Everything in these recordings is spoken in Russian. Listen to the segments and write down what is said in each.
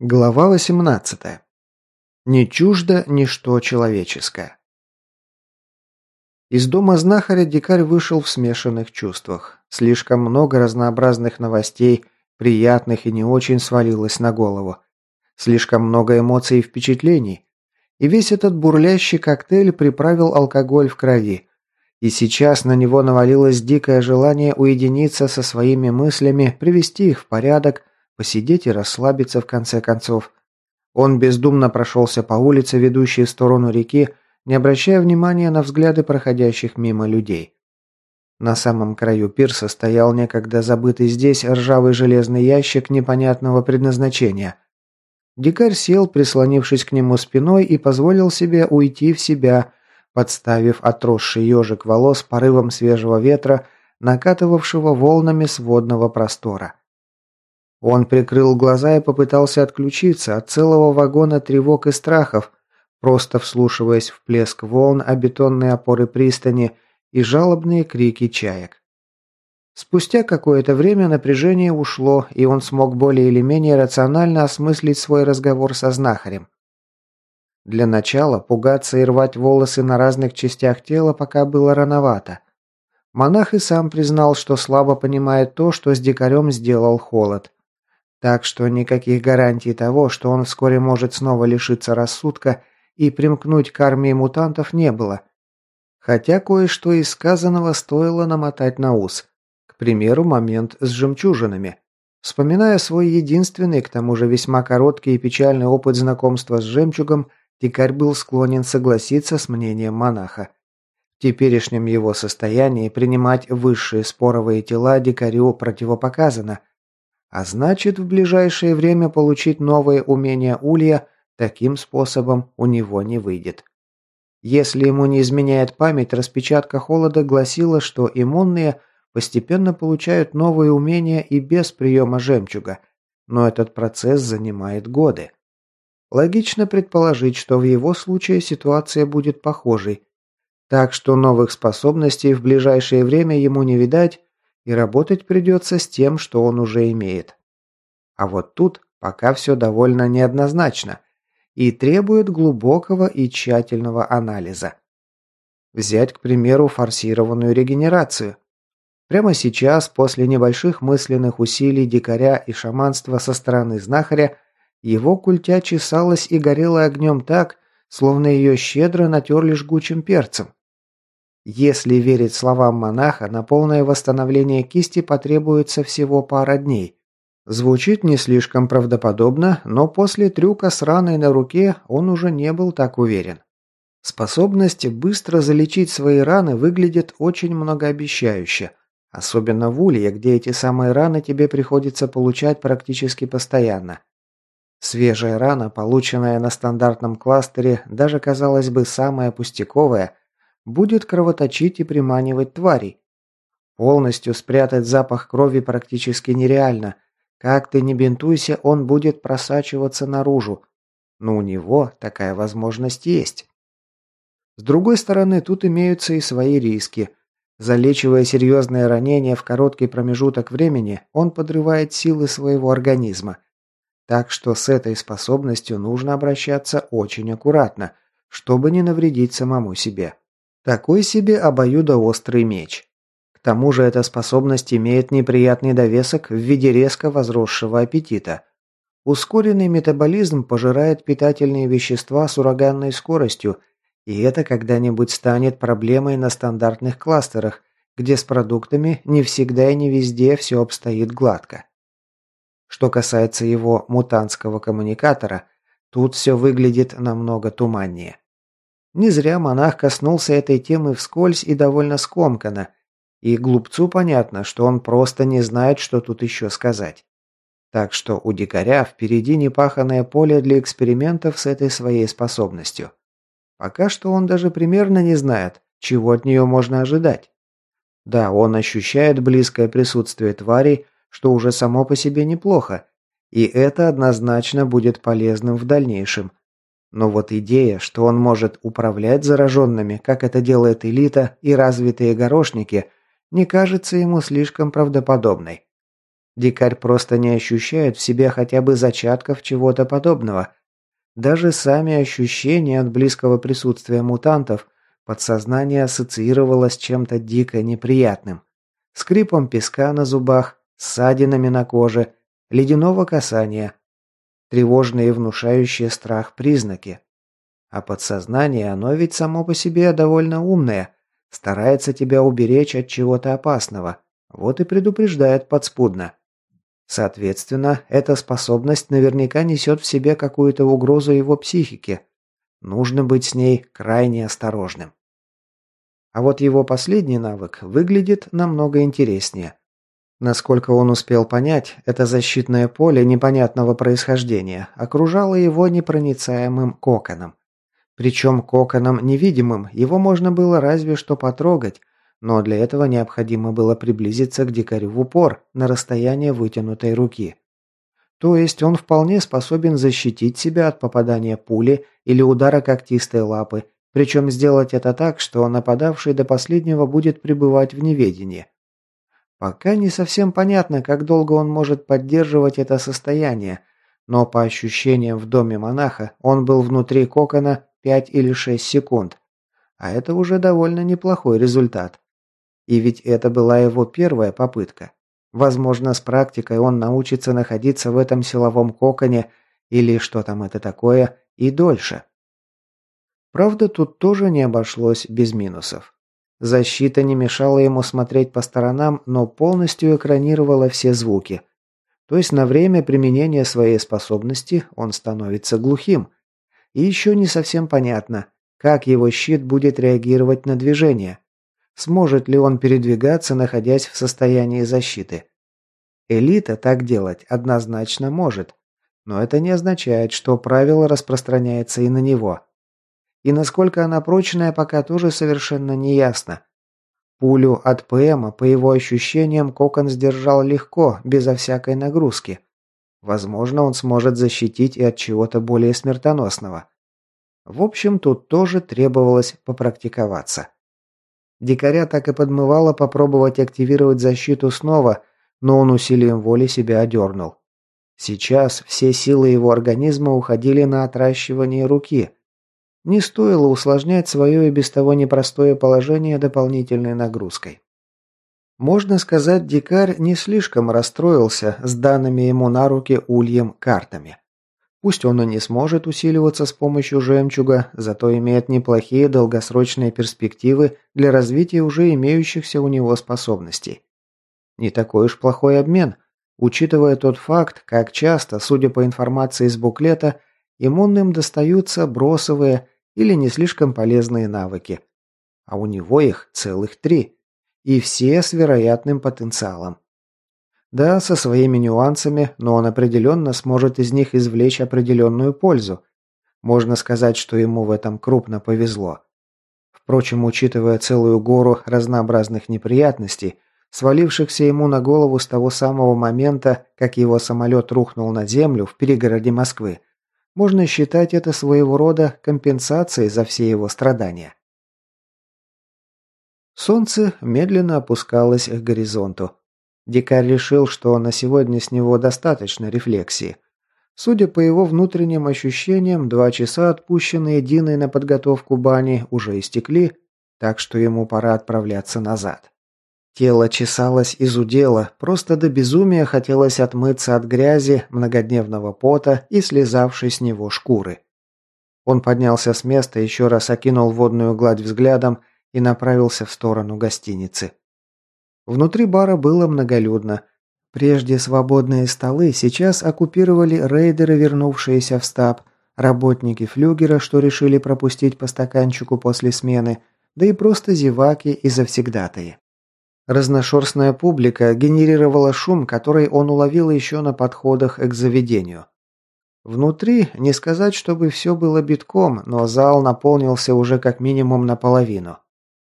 Глава 18. Не чуждо ничто человеческое. Из дома знахаря дикарь вышел в смешанных чувствах. Слишком много разнообразных новостей, приятных и не очень, свалилось на голову. Слишком много эмоций и впечатлений. И весь этот бурлящий коктейль приправил алкоголь в крови. И сейчас на него навалилось дикое желание уединиться со своими мыслями, привести их в порядок, Посидеть и расслабиться в конце концов. Он бездумно прошелся по улице, ведущей в сторону реки, не обращая внимания на взгляды проходящих мимо людей. На самом краю пирса стоял некогда забытый здесь ржавый железный ящик непонятного предназначения. Дикарь сел, прислонившись к нему спиной, и позволил себе уйти в себя, подставив отросший ежик волос порывом свежего ветра, накатывавшего волнами с водного простора. Он прикрыл глаза и попытался отключиться от целого вагона тревог и страхов, просто вслушиваясь в плеск волн о бетонные опоры пристани и жалобные крики чаек. Спустя какое-то время напряжение ушло, и он смог более или менее рационально осмыслить свой разговор со знахарем. Для начала пугаться и рвать волосы на разных частях тела пока было рановато. Монах и сам признал, что слабо понимает то, что с дикарем сделал холод. Так что никаких гарантий того, что он вскоре может снова лишиться рассудка и примкнуть к армии мутантов не было. Хотя кое-что из сказанного стоило намотать на ус. К примеру, момент с жемчужинами. Вспоминая свой единственный, к тому же весьма короткий и печальный опыт знакомства с жемчугом, дикарь был склонен согласиться с мнением монаха. В теперешнем его состоянии принимать высшие споровые тела дикарю противопоказано, а значит, в ближайшее время получить новые умения Улья таким способом у него не выйдет. Если ему не изменяет память, распечатка холода гласила, что иммунные постепенно получают новые умения и без приема жемчуга, но этот процесс занимает годы. Логично предположить, что в его случае ситуация будет похожей. Так что новых способностей в ближайшее время ему не видать, и работать придется с тем, что он уже имеет. А вот тут пока все довольно неоднозначно и требует глубокого и тщательного анализа. Взять, к примеру, форсированную регенерацию. Прямо сейчас, после небольших мысленных усилий дикаря и шаманства со стороны знахаря, его культя чесалась и горела огнем так, словно ее щедро натерли жгучим перцем. Если верить словам монаха, на полное восстановление кисти потребуется всего пара дней. Звучит не слишком правдоподобно, но после трюка с раной на руке он уже не был так уверен. Способность быстро залечить свои раны выглядит очень многообещающе, особенно в улье, где эти самые раны тебе приходится получать практически постоянно. Свежая рана, полученная на стандартном кластере, даже казалось бы самая пустяковая, будет кровоточить и приманивать тварей. Полностью спрятать запах крови практически нереально. Как ты не бинтуйся, он будет просачиваться наружу. Но у него такая возможность есть. С другой стороны, тут имеются и свои риски. Залечивая серьезные ранения в короткий промежуток времени, он подрывает силы своего организма. Так что с этой способностью нужно обращаться очень аккуратно, чтобы не навредить самому себе. Такой себе обоюдоострый меч. К тому же эта способность имеет неприятный довесок в виде резко возросшего аппетита. Ускоренный метаболизм пожирает питательные вещества с ураганной скоростью, и это когда-нибудь станет проблемой на стандартных кластерах, где с продуктами не всегда и не везде все обстоит гладко. Что касается его мутантского коммуникатора, тут все выглядит намного туманнее. Не зря монах коснулся этой темы вскользь и довольно скомканно, и глупцу понятно, что он просто не знает, что тут еще сказать. Так что у дикаря впереди непаханное поле для экспериментов с этой своей способностью. Пока что он даже примерно не знает, чего от нее можно ожидать. Да, он ощущает близкое присутствие тварей, что уже само по себе неплохо, и это однозначно будет полезным в дальнейшем, но вот идея, что он может управлять зараженными, как это делает элита и развитые горошники, не кажется ему слишком правдоподобной. Дикарь просто не ощущает в себе хотя бы зачатков чего-то подобного. Даже сами ощущения от близкого присутствия мутантов подсознание ассоциировало с чем-то дико неприятным. Скрипом песка на зубах, ссадинами на коже, ледяного касания. Тревожные и внушающие страх признаки. А подсознание, оно ведь само по себе довольно умное, старается тебя уберечь от чего-то опасного, вот и предупреждает подспудно. Соответственно, эта способность наверняка несет в себе какую-то угрозу его психике. Нужно быть с ней крайне осторожным. А вот его последний навык выглядит намного интереснее. Насколько он успел понять, это защитное поле непонятного происхождения окружало его непроницаемым коконом. Причем коконом невидимым его можно было разве что потрогать, но для этого необходимо было приблизиться к дикарю в упор на расстояние вытянутой руки. То есть он вполне способен защитить себя от попадания пули или удара когтистой лапы, причем сделать это так, что нападавший до последнего будет пребывать в неведении. Пока не совсем понятно, как долго он может поддерживать это состояние, но по ощущениям в доме монаха он был внутри кокона 5 или 6 секунд. А это уже довольно неплохой результат. И ведь это была его первая попытка. Возможно, с практикой он научится находиться в этом силовом коконе или что там это такое и дольше. Правда, тут тоже не обошлось без минусов. Защита не мешала ему смотреть по сторонам, но полностью экранировала все звуки. То есть на время применения своей способности он становится глухим, и еще не совсем понятно, как его щит будет реагировать на движение. Сможет ли он передвигаться, находясь в состоянии защиты? Элита так делать однозначно может, но это не означает, что правило распространяется и на него. И насколько она прочная, пока тоже совершенно не ясно. Пулю от ПМа, по его ощущениям, Кокон сдержал легко, безо всякой нагрузки. Возможно, он сможет защитить и от чего-то более смертоносного. В общем, тут тоже требовалось попрактиковаться. Дикаря так и подмывало попробовать активировать защиту снова, но он усилием воли себя одернул. Сейчас все силы его организма уходили на отращивание руки. Не стоило усложнять свое и без того непростое положение дополнительной нагрузкой. Можно сказать, дикарь не слишком расстроился с данными ему на руки ульем картами. Пусть он и не сможет усиливаться с помощью жемчуга, зато имеет неплохие долгосрочные перспективы для развития уже имеющихся у него способностей. Не такой уж плохой обмен, учитывая тот факт, как часто, судя по информации из буклета, иммунным достаются бросовые или не слишком полезные навыки. А у него их целых три – и все с вероятным потенциалом. Да, со своими нюансами, но он определенно сможет из них извлечь определенную пользу. Можно сказать, что ему в этом крупно повезло. Впрочем, учитывая целую гору разнообразных неприятностей, свалившихся ему на голову с того самого момента, как его самолет рухнул на землю в перегороде Москвы, можно считать это своего рода компенсацией за все его страдания. Солнце медленно опускалось к горизонту. Дикарь решил, что на сегодня с него достаточно рефлексии. Судя по его внутренним ощущениям, два часа, отпущенные Диной на подготовку бани, уже истекли, так что ему пора отправляться назад. Тело чесалось и зудело, просто до безумия хотелось отмыться от грязи, многодневного пота и слезавшей с него шкуры. Он поднялся с места, еще раз окинул водную гладь взглядом и направился в сторону гостиницы. Внутри бара было многолюдно. Прежде свободные столы сейчас оккупировали рейдеры, вернувшиеся в стаб, работники флюгера, что решили пропустить по стаканчику после смены, да и просто зеваки и завсегдатые. Разношерстная публика генерировала шум, который он уловил еще на подходах к заведению. Внутри, не сказать, чтобы все было битком, но зал наполнился уже как минимум наполовину.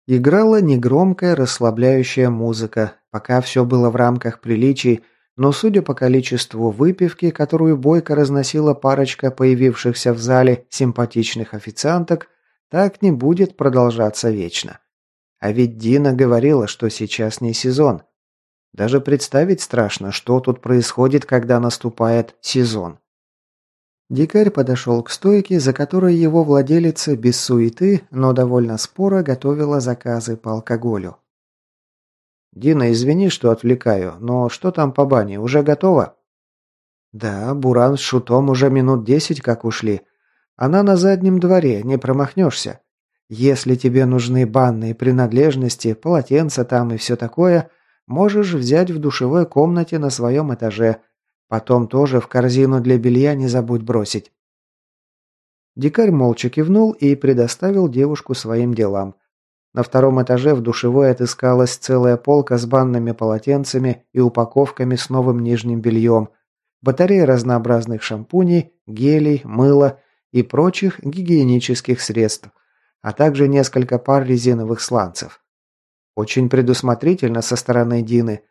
Играла негромкая расслабляющая музыка, пока все было в рамках приличий, но судя по количеству выпивки, которую бойко разносила парочка появившихся в зале симпатичных официанток, так не будет продолжаться вечно. А ведь Дина говорила, что сейчас не сезон. Даже представить страшно, что тут происходит, когда наступает сезон. Дикарь подошел к стойке, за которой его владелица без суеты, но довольно споро готовила заказы по алкоголю. «Дина, извини, что отвлекаю, но что там по бане, уже готово?» «Да, Буран с Шутом уже минут десять как ушли. Она на заднем дворе, не промахнешься. Если тебе нужны банные принадлежности, полотенца там и все такое, можешь взять в душевой комнате на своем этаже. Потом тоже в корзину для белья не забудь бросить». Дикарь молча кивнул и предоставил девушку своим делам. На втором этаже в душевой отыскалась целая полка с банными полотенцами и упаковками с новым нижним бельем, батарея разнообразных шампуней, гелей, мыла и прочих гигиенических средств, а также несколько пар резиновых сланцев. Очень предусмотрительно со стороны Дины.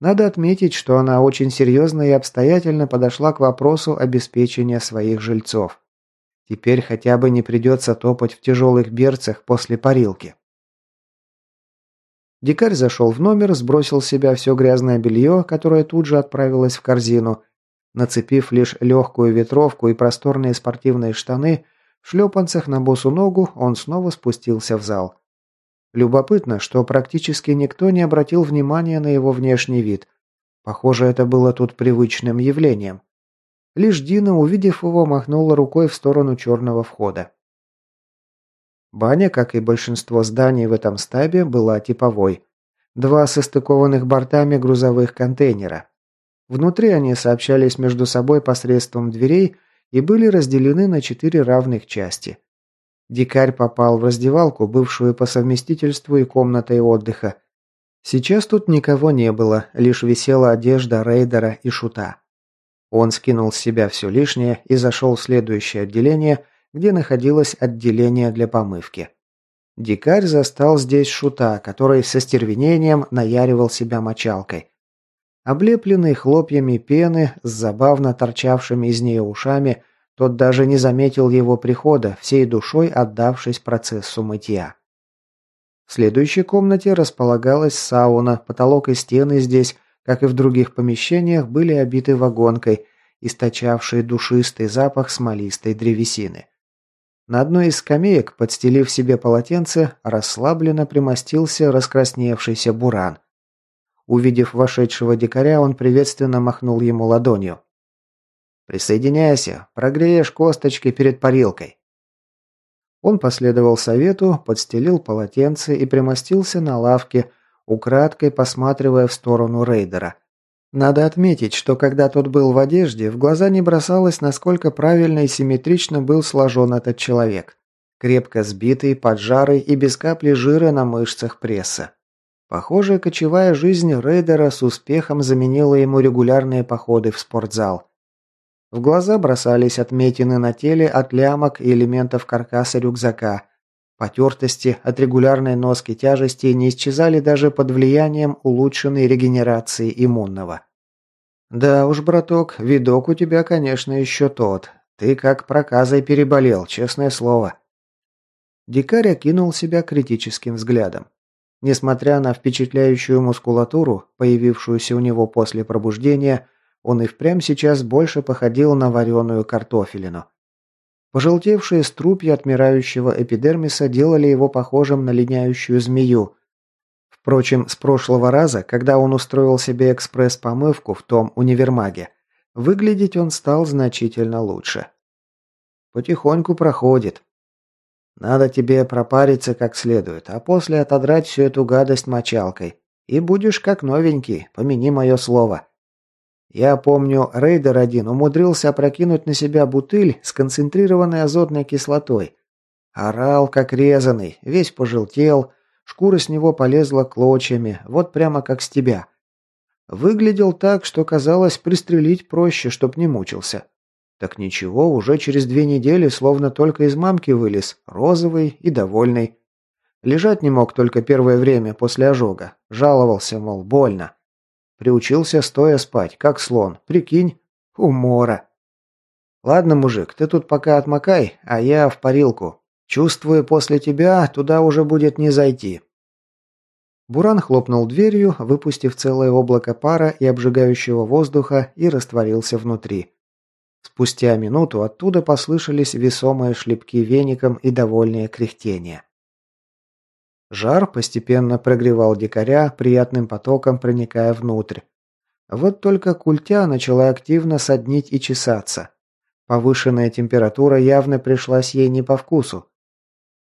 Надо отметить, что она очень серьезно и обстоятельно подошла к вопросу обеспечения своих жильцов. Теперь хотя бы не придется топать в тяжелых берцах после парилки. Дикарь зашел в номер, сбросил с себя все грязное белье, которое тут же отправилось в корзину. Нацепив лишь легкую ветровку и просторные спортивные штаны, в шлепанцах на босу ногу он снова спустился в зал. Любопытно, что практически никто не обратил внимания на его внешний вид. Похоже, это было тут привычным явлением. Лишь Дина, увидев его, махнула рукой в сторону черного входа. Баня, как и большинство зданий в этом стабе, была типовой. Два состыкованных бортами грузовых контейнера. Внутри они сообщались между собой посредством дверей и были разделены на четыре равных части. Дикарь попал в раздевалку, бывшую по совместительству и комнатой отдыха. Сейчас тут никого не было, лишь висела одежда рейдера и шута. Он скинул с себя все лишнее и зашел в следующее отделение – где находилось отделение для помывки. Дикарь застал здесь шута, который со стервенением наяривал себя мочалкой. Облепленный хлопьями пены с забавно торчавшими из нее ушами, тот даже не заметил его прихода, всей душой отдавшись процессу мытья. В следующей комнате располагалась сауна, потолок и стены здесь, как и в других помещениях, были обиты вагонкой, источавшей душистый запах смолистой древесины. На одной из скамеек, подстелив себе полотенце, расслабленно примостился раскрасневшийся буран. Увидев вошедшего дикаря, он приветственно махнул ему ладонью. «Присоединяйся, прогреешь косточки перед парилкой». Он последовал совету, подстелил полотенце и примостился на лавке, украдкой посматривая в сторону рейдера. Надо отметить, что когда тот был в одежде, в глаза не бросалось, насколько правильно и симметрично был сложен этот человек. Крепко сбитый, поджарый и без капли жира на мышцах пресса. Похоже, кочевая жизнь рейдера с успехом заменила ему регулярные походы в спортзал. В глаза бросались отметины на теле от лямок и элементов каркаса рюкзака. Потертости от регулярной носки тяжести не исчезали даже под влиянием улучшенной регенерации иммунного. «Да уж, браток, видок у тебя, конечно, еще тот. Ты как проказой переболел, честное слово». Дикарь окинул себя критическим взглядом. Несмотря на впечатляющую мускулатуру, появившуюся у него после пробуждения, он и впрямь сейчас больше походил на вареную картофелину. Пожелтевшие струпья отмирающего эпидермиса делали его похожим на линяющую змею. Впрочем, с прошлого раза, когда он устроил себе экспресс-помывку в том универмаге, выглядеть он стал значительно лучше. Потихоньку проходит. Надо тебе пропариться как следует, а после отодрать всю эту гадость мочалкой. И будешь как новенький, помяни мое слово. Я помню, рейдер один умудрился опрокинуть на себя бутыль с концентрированной азотной кислотой. Орал, как резанный, весь пожелтел, шкура с него полезла клочьями, вот прямо как с тебя. Выглядел так, что казалось пристрелить проще, чтоб не мучился. Так ничего, уже через две недели словно только из мамки вылез, розовый и довольный. Лежать не мог только первое время после ожога. Жаловался, мол, больно. Приучился стоя спать, как слон. Прикинь, умора. Ладно, мужик, ты тут пока отмокай, а я в парилку. Чувствую, после тебя туда уже будет не зайти. Буран хлопнул дверью, выпустив целое облако пара и обжигающего воздуха, и растворился внутри. Спустя минуту оттуда послышались весомые шлепки веником и довольные кряхтения. Жар постепенно прогревал дикаря, приятным потоком проникая внутрь. Вот только культя начала активно соднить и чесаться. Повышенная температура явно пришлась ей не по вкусу.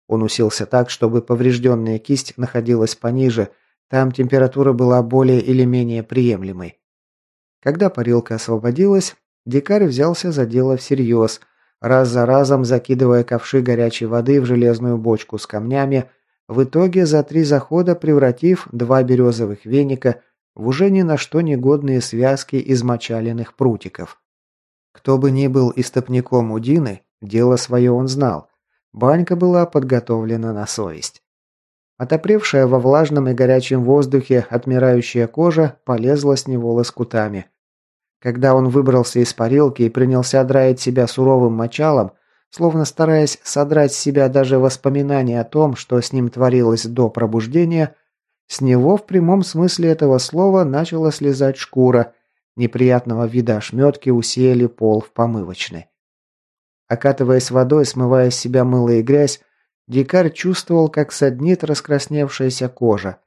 Он уселся так, чтобы поврежденная кисть находилась пониже, там температура была более или менее приемлемой. Когда парилка освободилась, дикарь взялся за дело всерьез, раз за разом закидывая ковши горячей воды в железную бочку с камнями, в итоге за три захода превратив два березовых веника в уже ни на что негодные связки измочаленных прутиков. Кто бы ни был истопником Удины, дело свое он знал. Банька была подготовлена на совесть. Отопревшая во влажном и горячем воздухе отмирающая кожа полезла с него лоскутами. Когда он выбрался из парилки и принялся драить себя суровым мочалом, словно стараясь содрать с себя даже воспоминания о том, что с ним творилось до пробуждения, с него в прямом смысле этого слова начала слезать шкура, неприятного вида ошметки усеяли пол в помывочной. Окатываясь водой, смывая с себя мыло и грязь, дикарь чувствовал, как саднит раскрасневшаяся кожа.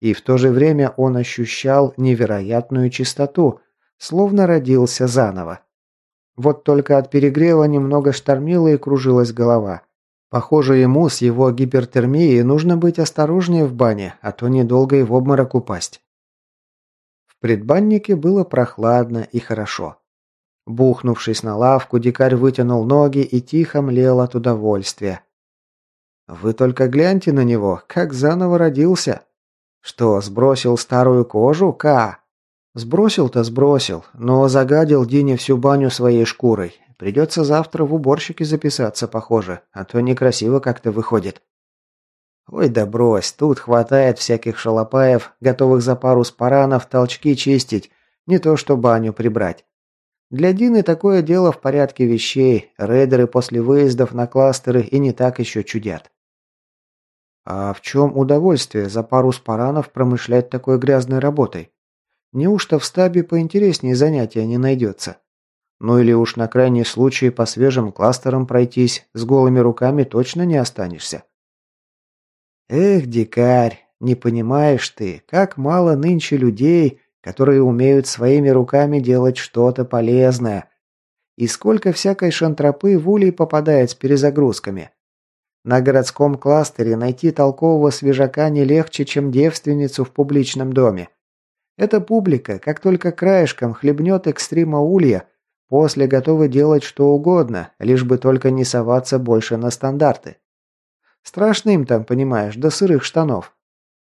И в то же время он ощущал невероятную чистоту, словно родился заново. Вот только от перегрева немного штормило и кружилась голова. Похоже, ему с его гипертермией нужно быть осторожнее в бане, а то недолго и в обморок упасть. В предбаннике было прохладно и хорошо. Бухнувшись на лавку, дикарь вытянул ноги и тихо млел от удовольствия. «Вы только гляньте на него, как заново родился!» «Что, сбросил старую кожу, Ка?» «Сбросил-то сбросил, но загадил Дине всю баню своей шкурой. Придется завтра в уборщике записаться, похоже, а то некрасиво как-то выходит». «Ой, да брось, тут хватает всяких шалопаев, готовых за пару спаранов толчки чистить, не то что баню прибрать. Для Дины такое дело в порядке вещей. Рейдеры после выездов на кластеры и не так еще чудят. А в чем удовольствие за пару спаранов промышлять такой грязной работой? Неужто в стабе поинтереснее занятия не найдется? Ну или уж на крайний случай по свежим кластерам пройтись, с голыми руками точно не останешься. Эх, дикарь, не понимаешь ты, как мало нынче людей, которые умеют своими руками делать что-то полезное. И сколько всякой шантропы в улей попадает с перезагрузками. На городском кластере найти толкового свежака не легче, чем девственницу в публичном доме. Эта публика, как только краешком хлебнет экстрима улья, после готова делать что угодно, лишь бы только не соваться больше на стандарты. Страшно им там, понимаешь, до сырых штанов.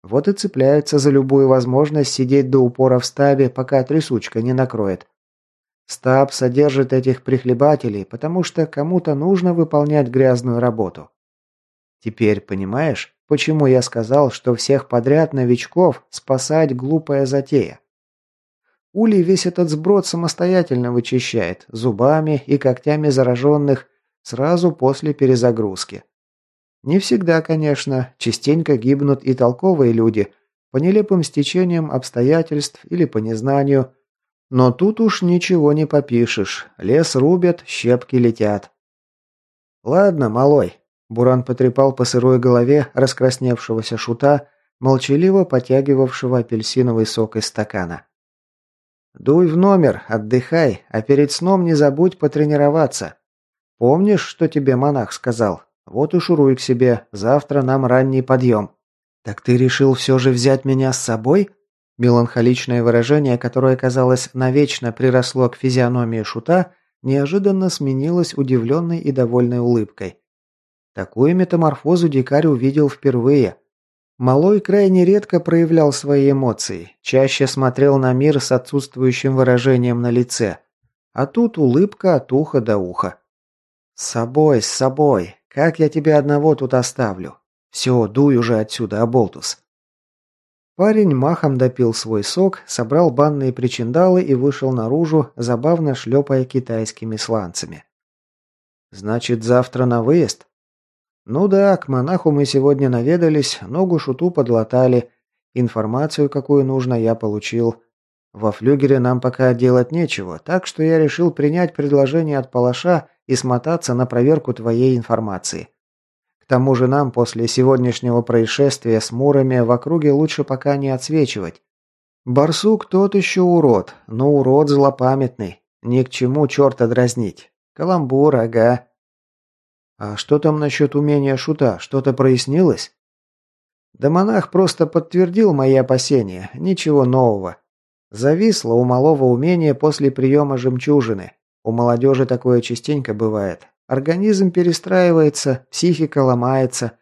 Вот и цепляются за любую возможность сидеть до упора в стабе, пока трясучка не накроет. Стаб содержит этих прихлебателей, потому что кому-то нужно выполнять грязную работу. Теперь понимаешь, почему я сказал, что всех подряд новичков спасать глупая затея? Улей весь этот сброд самостоятельно вычищает, зубами и когтями зараженных, сразу после перезагрузки. Не всегда, конечно, частенько гибнут и толковые люди, по нелепым стечениям обстоятельств или по незнанию. Но тут уж ничего не попишешь. Лес рубят, щепки летят. «Ладно, малой», – Буран потрепал по сырой голове раскрасневшегося шута, молчаливо потягивавшего апельсиновый сок из стакана. «Дуй в номер, отдыхай, а перед сном не забудь потренироваться. Помнишь, что тебе монах сказал? Вот и шуруй к себе, завтра нам ранний подъем». «Так ты решил все же взять меня с собой?» Меланхоличное выражение, которое, казалось, навечно приросло к физиономии шута, неожиданно сменилось удивленной и довольной улыбкой. Такую метаморфозу дикарь увидел впервые. Малой крайне редко проявлял свои эмоции, чаще смотрел на мир с отсутствующим выражением на лице. А тут улыбка от уха до уха. «С собой, с собой. Как я тебя одного тут оставлю? Все, дуй уже отсюда, Аболтус. Парень махом допил свой сок, собрал банные причиндалы и вышел наружу, забавно шлепая китайскими сланцами. «Значит, завтра на выезд?» «Ну да, к монаху мы сегодня наведались, ногу шуту подлатали, Информацию, какую нужно, я получил. Во флюгере нам пока делать нечего, так что я решил принять предложение от Палаша и смотаться на проверку твоей информации. К тому же нам после сегодняшнего происшествия с Мурами в округе лучше пока не отсвечивать. Барсук тот еще урод, но урод злопамятный. Ни к чему черта дразнить. Каламбур, ага. А что там насчет умения шута? Что-то прояснилось? Да монах просто подтвердил мои опасения. Ничего нового. Зависло у малого умения после приема жемчужины. У молодежи такое частенько бывает. Организм перестраивается, психика ломается.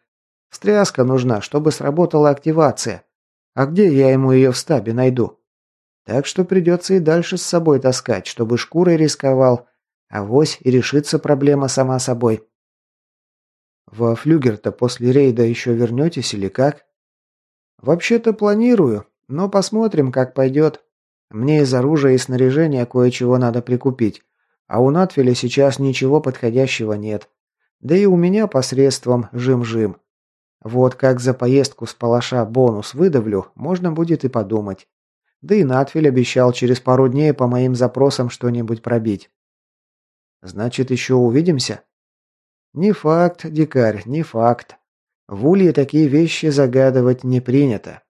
Стряска нужна, чтобы сработала активация. А где я ему ее в стабе найду? Так что придется и дальше с собой таскать, чтобы шкурой рисковал. А вось и решится проблема сама собой. Во флюгер-то после рейда еще вернетесь или как? Вообще-то планирую, но посмотрим, как пойдет. Мне из оружия и снаряжения кое-чего надо прикупить, а у Натфеля сейчас ничего подходящего нет. Да и у меня посредством жим-жим. Вот как за поездку с палаша бонус выдавлю, можно будет и подумать. Да и Натфель обещал через пару дней по моим запросам что-нибудь пробить. Значит, еще увидимся? Не факт, дикарь, не факт. В Улье такие вещи загадывать не принято.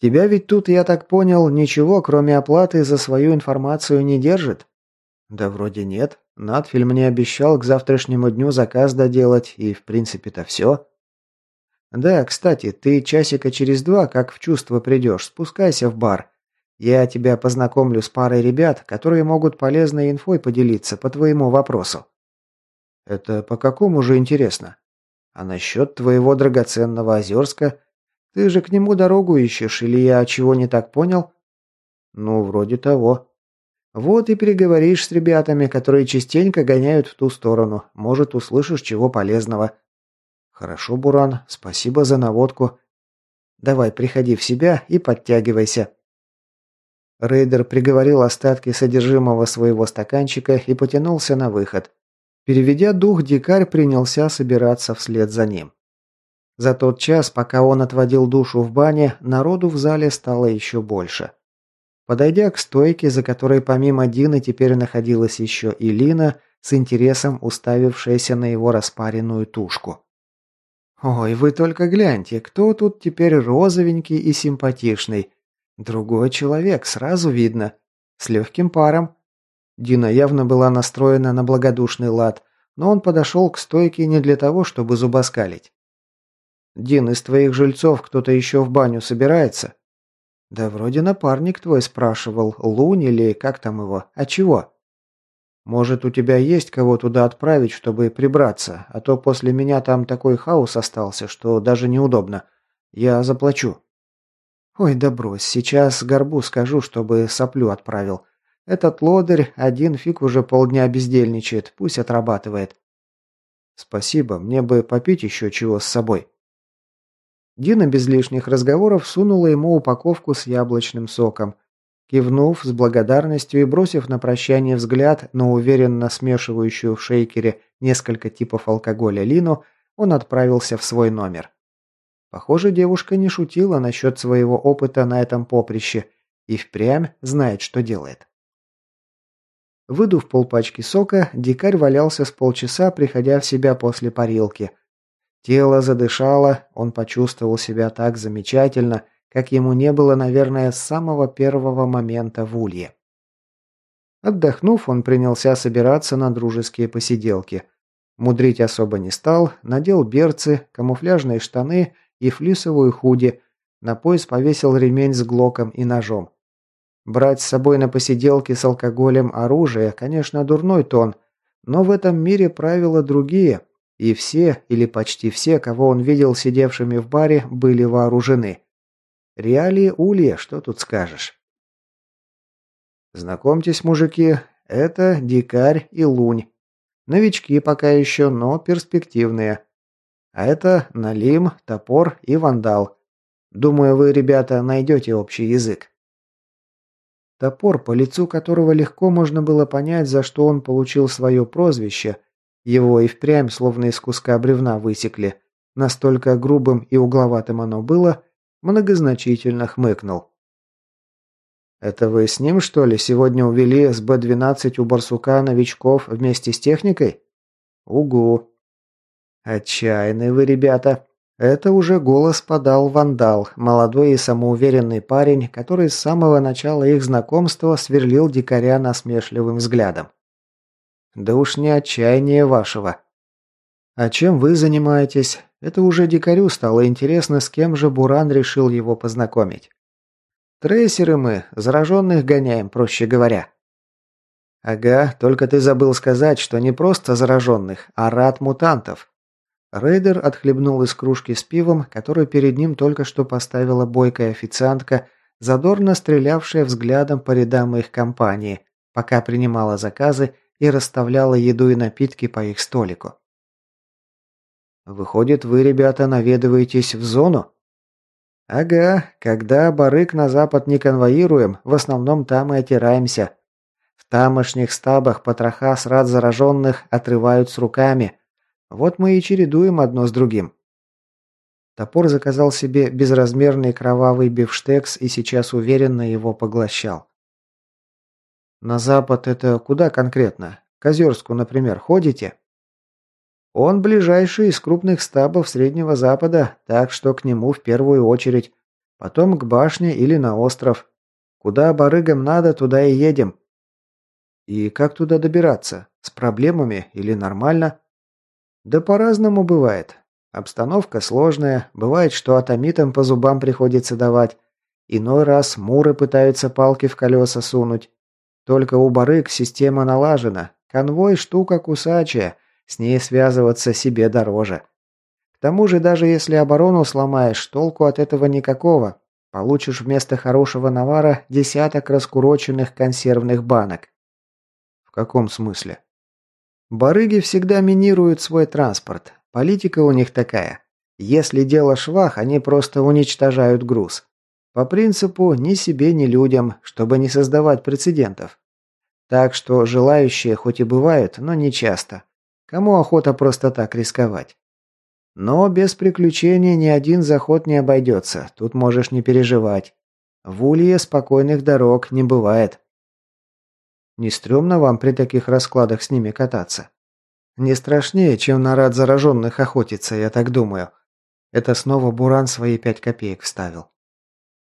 Тебя ведь тут, я так понял, ничего, кроме оплаты за свою информацию не держит? Да вроде нет. Надфиль мне обещал к завтрашнему дню заказ доделать, и в принципе-то все. Да, кстати, ты часика через два, как в чувство придешь, спускайся в бар. Я тебя познакомлю с парой ребят, которые могут полезной инфой поделиться по твоему вопросу. Это по какому же интересно? А насчет твоего драгоценного Озерска ты же к нему дорогу ищешь, или я чего не так понял? Ну, вроде того. Вот и переговоришь с ребятами, которые частенько гоняют в ту сторону. Может, услышишь чего полезного. Хорошо, Буран, спасибо за наводку. Давай, приходи в себя и подтягивайся. Рейдер приговорил остатки содержимого своего стаканчика и потянулся на выход. Переведя дух, дикарь принялся собираться вслед за ним. За тот час, пока он отводил душу в бане, народу в зале стало еще больше. Подойдя к стойке, за которой помимо Дины теперь находилась еще и Лина, с интересом уставившаяся на его распаренную тушку. «Ой, вы только гляньте, кто тут теперь розовенький и симпатичный. Другой человек, сразу видно. С легким паром». Дина явно была настроена на благодушный лад, но он подошел к стойке не для того, чтобы зубоскалить. «Дин, из твоих жильцов кто-то еще в баню собирается?» «Да вроде напарник твой спрашивал, Лунь или как там его, а чего?» «Может, у тебя есть кого туда отправить, чтобы прибраться, а то после меня там такой хаос остался, что даже неудобно. Я заплачу». «Ой, да брось, сейчас горбу скажу, чтобы соплю отправил. Этот лодырь один фиг уже полдня бездельничает, пусть отрабатывает». «Спасибо, мне бы попить еще чего с собой». Дина без лишних разговоров сунула ему упаковку с яблочным соком. Кивнув с благодарностью и бросив на прощание взгляд на уверенно смешивающую в шейкере несколько типов алкоголя Лину, он отправился в свой номер. Похоже, девушка не шутила насчет своего опыта на этом поприще и впрямь знает, что делает. Выдув полпачки сока, дикарь валялся с полчаса, приходя в себя после парилки – Тело задышало, он почувствовал себя так замечательно, как ему не было, наверное, с самого первого момента в улье. Отдохнув, он принялся собираться на дружеские посиделки. Мудрить особо не стал, надел берцы, камуфляжные штаны и флисовую худи, на пояс повесил ремень с глоком и ножом. Брать с собой на посиделки с алкоголем оружие, конечно, дурной тон, но в этом мире правила другие – и все, или почти все, кого он видел сидевшими в баре, были вооружены. Реалии Улья, что тут скажешь? Знакомьтесь, мужики, это Дикарь и Лунь. Новички пока еще, но перспективные. А это Налим, Топор и Вандал. Думаю, вы, ребята, найдете общий язык. Топор, по лицу которого легко можно было понять, за что он получил свое прозвище, его и впрямь словно из куска бревна высекли. Настолько грубым и угловатым оно было, многозначительно хмыкнул. «Это вы с ним, что ли, сегодня увели с Б-12 у барсука новичков вместе с техникой?» «Угу». «Отчаянные вы, ребята!» Это уже голос подал вандал, молодой и самоуверенный парень, который с самого начала их знакомства сверлил дикаря насмешливым взглядом. «Да уж не отчаяние вашего». «А чем вы занимаетесь?» Это уже дикарю стало интересно, с кем же Буран решил его познакомить. «Трейсеры мы, зараженных гоняем, проще говоря». «Ага, только ты забыл сказать, что не просто зараженных, а рад мутантов», Рейдер отхлебнул из кружки с пивом, которую перед ним только что поставила бойкая официантка, задорно стрелявшая взглядом по рядам их компании, пока принимала заказы и расставляла еду и напитки по их столику. «Выходит, вы, ребята, наведываетесь в зону?» «Ага, когда барык на запад не конвоируем, в основном там и отираемся. В тамошних стабах потроха с рад зараженных отрывают с руками, вот мы и чередуем одно с другим. Топор заказал себе безразмерный кровавый бифштекс и сейчас уверенно его поглощал. На запад это куда конкретно? К Озерску, например, ходите? Он ближайший из крупных стабов Среднего Запада, так что к нему в первую очередь. Потом к башне или на остров. Куда барыгам надо, туда и едем. И как туда добираться? С проблемами или нормально? Да по-разному бывает. Обстановка сложная, бывает, что атомитам по зубам приходится давать. Иной раз муры пытаются палки в колеса сунуть. Только у барык система налажена. Конвой штука кусачая, с ней связываться себе дороже. К тому же, даже если оборону сломаешь, толку от этого никакого. Получишь вместо хорошего навара десяток раскуроченных консервных банок. В каком смысле? Барыги всегда минируют свой транспорт. Политика у них такая. Если дело швах, они просто уничтожают груз. По принципу ни себе, ни людям, чтобы не создавать прецедентов. Так что желающие хоть и бывают, но не часто. Кому охота просто так рисковать? Но без приключений ни один заход не обойдется, тут можешь не переживать. В Улье спокойных дорог не бывает. Не стрёмно вам при таких раскладах с ними кататься? Не страшнее, чем на рад зараженных охотиться, я так думаю. Это снова Буран свои пять копеек вставил.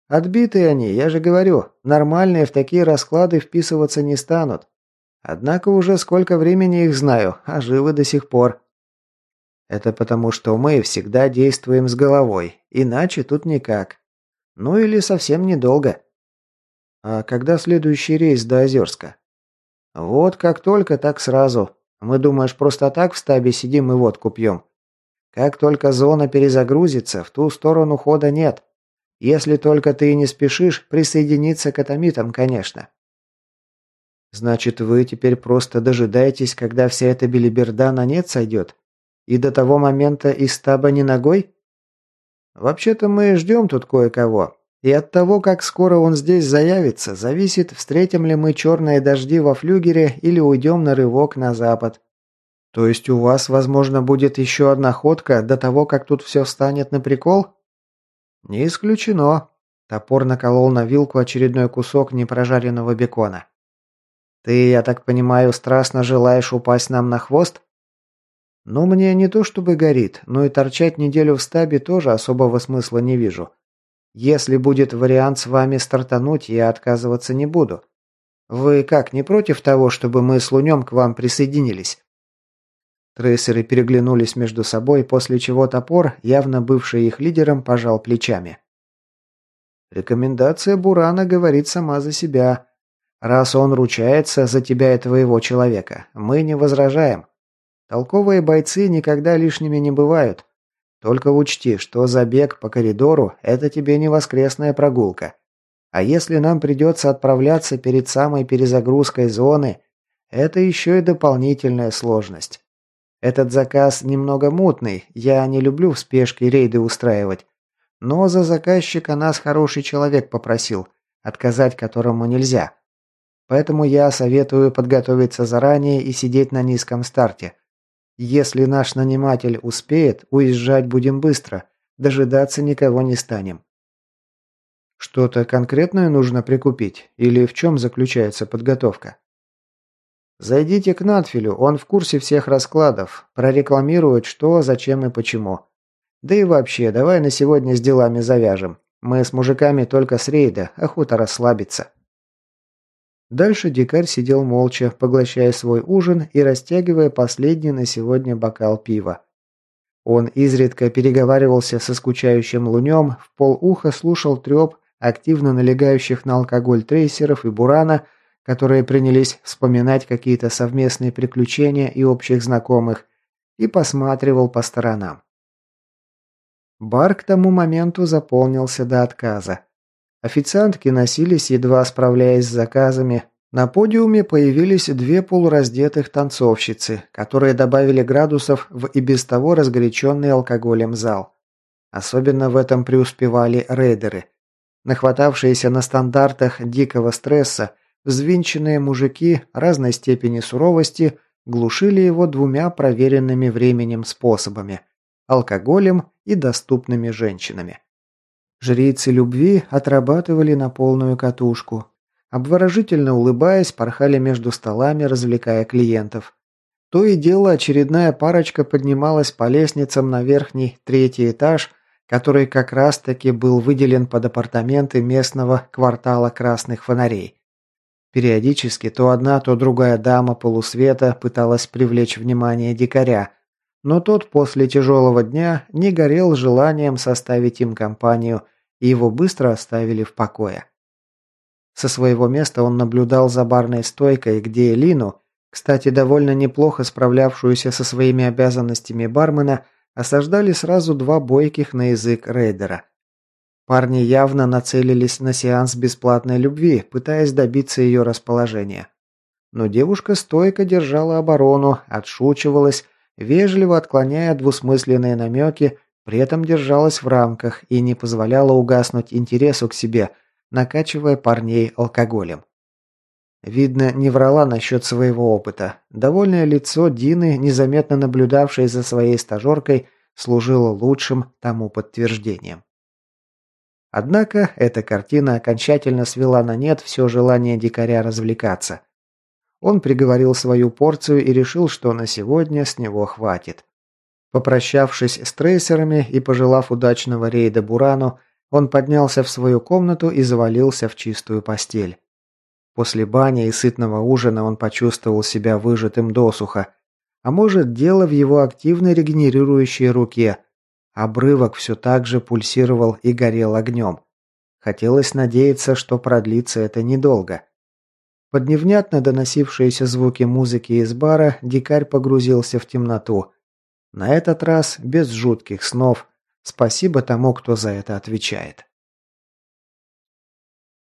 Отбитые они, я же говорю, нормальные в такие расклады вписываться не станут. Однако уже сколько времени их знаю, а живы до сих пор. Это потому, что мы всегда действуем с головой, иначе тут никак. Ну или совсем недолго. А когда следующий рейс до Озерска? «Вот как только, так сразу. Мы, думаешь, просто так в стабе сидим и водку пьем? Как только зона перезагрузится, в ту сторону хода нет. Если только ты не спешишь присоединиться к атомитам, конечно». «Значит, вы теперь просто дожидаетесь, когда вся эта белиберда на нет сойдет? И до того момента из стаба не ногой?» «Вообще-то мы ждем тут кое-кого. И от того, как скоро он здесь заявится, зависит, встретим ли мы черные дожди во флюгере или уйдем на рывок на запад. То есть у вас, возможно, будет еще одна ходка до того, как тут все встанет на прикол? Не исключено. Топор наколол на вилку очередной кусок непрожаренного бекона. Ты, я так понимаю, страстно желаешь упасть нам на хвост? Ну, мне не то чтобы горит, но и торчать неделю в стабе тоже особого смысла не вижу. Если будет вариант с вами стартануть, я отказываться не буду. Вы как, не против того, чтобы мы с Лунем к вам присоединились?» Трейсеры переглянулись между собой, после чего топор, явно бывший их лидером, пожал плечами. «Рекомендация Бурана говорит сама за себя. Раз он ручается за тебя и твоего человека, мы не возражаем. Толковые бойцы никогда лишними не бывают. Только учти, что забег по коридору – это тебе не воскресная прогулка. А если нам придется отправляться перед самой перезагрузкой зоны, это еще и дополнительная сложность. Этот заказ немного мутный, я не люблю в спешке рейды устраивать. Но за заказчика нас хороший человек попросил, отказать которому нельзя. Поэтому я советую подготовиться заранее и сидеть на низком старте – если наш наниматель успеет, уезжать будем быстро, дожидаться никого не станем. Что-то конкретное нужно прикупить? Или в чем заключается подготовка? Зайдите к Натфилю, он в курсе всех раскладов, прорекламирует что, зачем и почему. Да и вообще, давай на сегодня с делами завяжем. Мы с мужиками только с рейда, охота расслабиться. Дальше дикарь сидел молча, поглощая свой ужин и растягивая последний на сегодня бокал пива. Он изредка переговаривался со скучающим лунем, в полуха слушал треп активно налегающих на алкоголь трейсеров и Бурана, которые принялись вспоминать какие-то совместные приключения и общих знакомых, и посматривал по сторонам. Бар к тому моменту заполнился до отказа. Официантки носились, едва справляясь с заказами. На подиуме появились две полураздетых танцовщицы, которые добавили градусов в и без того разгоряченный алкоголем зал. Особенно в этом преуспевали рейдеры. Нахватавшиеся на стандартах дикого стресса, взвинченные мужики разной степени суровости глушили его двумя проверенными временем способами – алкоголем и доступными женщинами. Жрицы любви отрабатывали на полную катушку. Обворожительно улыбаясь, порхали между столами, развлекая клиентов. То и дело очередная парочка поднималась по лестницам на верхний третий этаж, который как раз-таки был выделен под апартаменты местного квартала красных фонарей. Периодически то одна, то другая дама полусвета пыталась привлечь внимание дикаря, но тот после тяжелого дня не горел желанием составить им компанию, и его быстро оставили в покое. Со своего места он наблюдал за барной стойкой, где Лину, кстати, довольно неплохо справлявшуюся со своими обязанностями бармена, осаждали сразу два бойких на язык рейдера. Парни явно нацелились на сеанс бесплатной любви, пытаясь добиться ее расположения. Но девушка стойко держала оборону, отшучивалась, вежливо отклоняя двусмысленные намеки, при этом держалась в рамках и не позволяла угаснуть интересу к себе, накачивая парней алкоголем. Видно, не врала насчет своего опыта. Довольное лицо Дины, незаметно наблюдавшей за своей стажеркой, служило лучшим тому подтверждением. Однако эта картина окончательно свела на нет все желание дикаря развлекаться. Он приговорил свою порцию и решил, что на сегодня с него хватит. Попрощавшись с трейсерами и пожелав удачного рейда Бурану, он поднялся в свою комнату и завалился в чистую постель. После бани и сытного ужина он почувствовал себя выжатым досуха. А может, дело в его активной регенерирующей руке. Обрывок все так же пульсировал и горел огнем. Хотелось надеяться, что продлится это недолго. Под невнятно доносившиеся звуки музыки из бара дикарь погрузился в темноту. На этот раз без жутких снов. Спасибо тому, кто за это отвечает.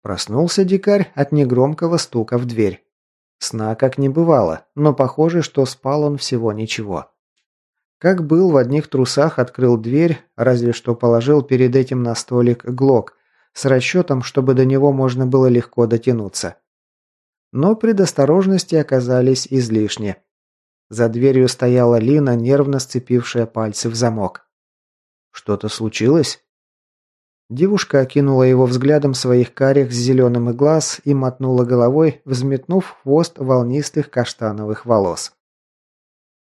Проснулся дикарь от негромкого стука в дверь. Сна как не бывало, но похоже, что спал он всего ничего. Как был в одних трусах, открыл дверь, разве что положил перед этим на столик глок, с расчетом, чтобы до него можно было легко дотянуться. Но предосторожности оказались излишни. За дверью стояла Лина, нервно сцепившая пальцы в замок. «Что-то случилось?» Девушка окинула его взглядом своих карих с зеленым и глаз и мотнула головой, взметнув хвост волнистых каштановых волос.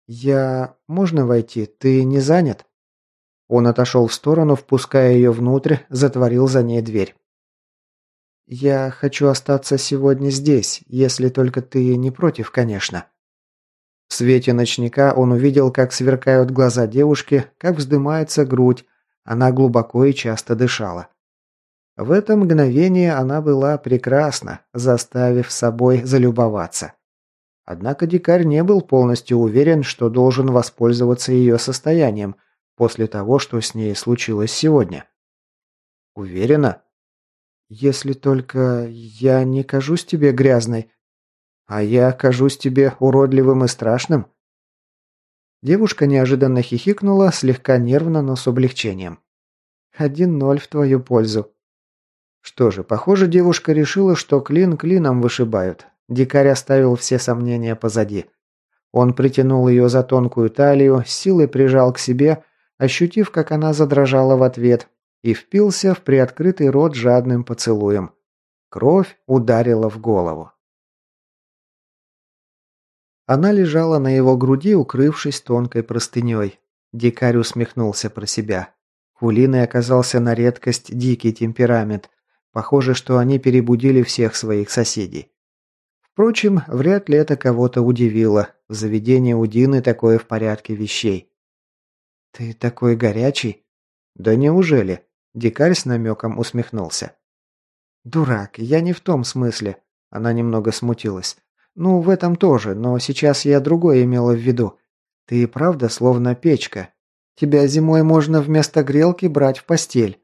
«Я... можно войти? Ты не занят?» Он отошел в сторону, впуская ее внутрь, затворил за ней дверь. «Я хочу остаться сегодня здесь, если только ты не против, конечно». В свете ночника он увидел, как сверкают глаза девушки, как вздымается грудь, она глубоко и часто дышала. В это мгновение она была прекрасна, заставив собой залюбоваться. Однако дикарь не был полностью уверен, что должен воспользоваться ее состоянием после того, что с ней случилось сегодня. «Уверена?» Если только я не кажусь тебе грязной, а я кажусь тебе уродливым и страшным. Девушка неожиданно хихикнула, слегка нервно, но с облегчением. Один ноль в твою пользу. Что же, похоже, девушка решила, что клин клином вышибают. Дикарь оставил все сомнения позади. Он притянул ее за тонкую талию, силой прижал к себе, ощутив, как она задрожала в ответ, и впился в приоткрытый рот жадным поцелуем. Кровь ударила в голову. Она лежала на его груди, укрывшись тонкой простыней. Дикарь усмехнулся про себя. У Лины оказался на редкость дикий темперамент. Похоже, что они перебудили всех своих соседей. Впрочем, вряд ли это кого-то удивило. В заведении у Дины такое в порядке вещей. «Ты такой горячий?» «Да неужели?» Дикарь с намеком усмехнулся. «Дурак, я не в том смысле». Она немного смутилась. «Ну, в этом тоже, но сейчас я другое имела в виду. Ты правда словно печка. Тебя зимой можно вместо грелки брать в постель».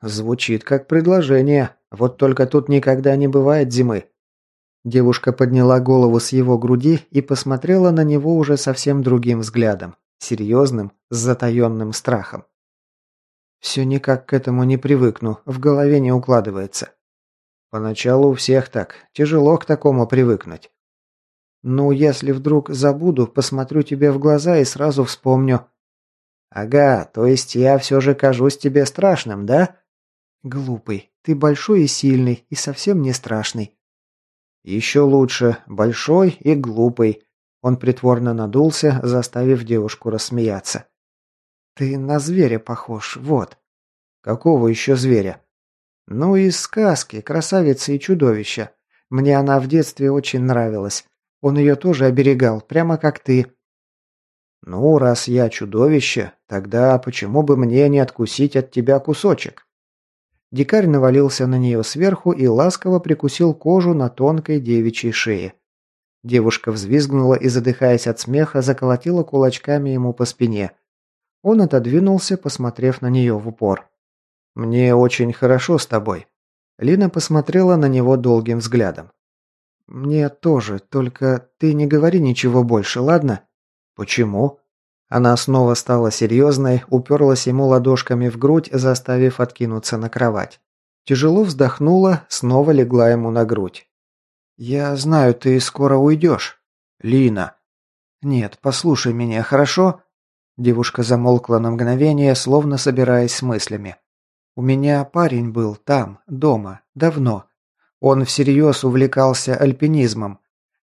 Звучит как предложение. Вот только тут никогда не бывает зимы. Девушка подняла голову с его груди и посмотрела на него уже совсем другим взглядом. Серьезным, с затаенным страхом. Все никак к этому не привыкну, в голове не укладывается. Поначалу у всех так, тяжело к такому привыкнуть. Ну, если вдруг забуду, посмотрю тебе в глаза и сразу вспомню. Ага, то есть я все же кажусь тебе страшным, да? Глупый, ты большой и сильный, и совсем не страшный. Еще лучше, большой и глупый. Он притворно надулся, заставив девушку рассмеяться. «Ты на зверя похож, вот». «Какого еще зверя?» «Ну, из сказки «Красавица и чудовище». Мне она в детстве очень нравилась. Он ее тоже оберегал, прямо как ты». «Ну, раз я чудовище, тогда почему бы мне не откусить от тебя кусочек?» Дикарь навалился на нее сверху и ласково прикусил кожу на тонкой девичьей шее. Девушка взвизгнула и, задыхаясь от смеха, заколотила кулачками ему по спине – он отодвинулся, посмотрев на нее в упор. «Мне очень хорошо с тобой». Лина посмотрела на него долгим взглядом. «Мне тоже, только ты не говори ничего больше, ладно?» «Почему?» Она снова стала серьезной, уперлась ему ладошками в грудь, заставив откинуться на кровать. Тяжело вздохнула, снова легла ему на грудь. «Я знаю, ты скоро уйдешь». «Лина». «Нет, послушай меня, хорошо?» Девушка замолкла на мгновение, словно собираясь с мыслями. «У меня парень был там, дома, давно. Он всерьез увлекался альпинизмом.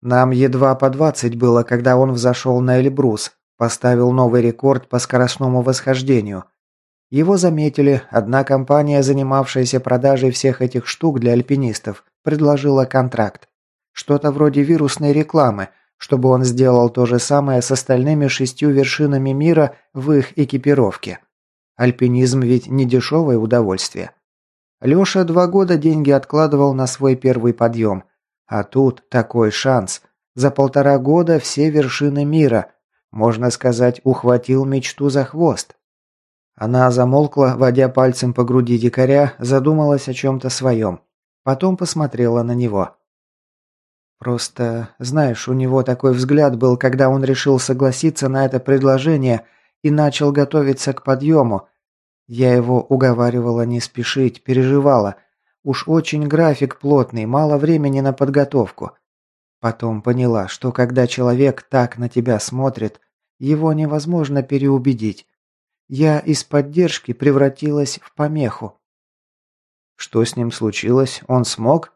Нам едва по двадцать было, когда он взошел на Эльбрус, поставил новый рекорд по скоростному восхождению. Его заметили, одна компания, занимавшаяся продажей всех этих штук для альпинистов, предложила контракт. Что-то вроде вирусной рекламы – чтобы он сделал то же самое с остальными шестью вершинами мира в их экипировке. Альпинизм ведь не дешевое удовольствие. Леша два года деньги откладывал на свой первый подъем. А тут такой шанс. За полтора года все вершины мира. Можно сказать, ухватил мечту за хвост. Она замолкла, водя пальцем по груди дикаря, задумалась о чем-то своем. Потом посмотрела на него. Просто, знаешь, у него такой взгляд был, когда он решил согласиться на это предложение и начал готовиться к подъему. Я его уговаривала не спешить, переживала. Уж очень график плотный, мало времени на подготовку. Потом поняла, что когда человек так на тебя смотрит, его невозможно переубедить. Я из поддержки превратилась в помеху. Что с ним случилось? Он смог?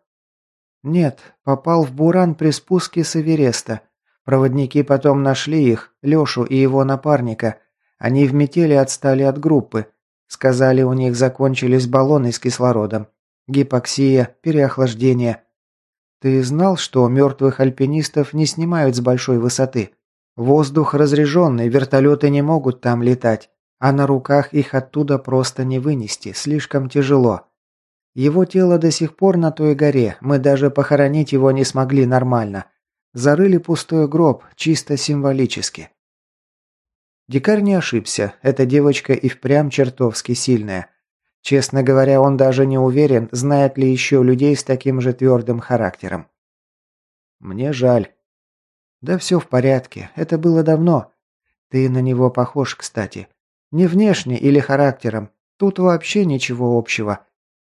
«Нет, попал в буран при спуске с Эвереста. Проводники потом нашли их, Лешу и его напарника. Они в метели отстали от группы. Сказали, у них закончились баллоны с кислородом. Гипоксия, переохлаждение. Ты знал, что мертвых альпинистов не снимают с большой высоты? Воздух разреженный, вертолеты не могут там летать, а на руках их оттуда просто не вынести, слишком тяжело. Его тело до сих пор на той горе, мы даже похоронить его не смогли нормально. Зарыли пустой гроб, чисто символически. Дикарь не ошибся, эта девочка и впрямь чертовски сильная. Честно говоря, он даже не уверен, знает ли еще людей с таким же твердым характером. Мне жаль. Да все в порядке, это было давно. Ты на него похож, кстати. Не внешне или характером, тут вообще ничего общего.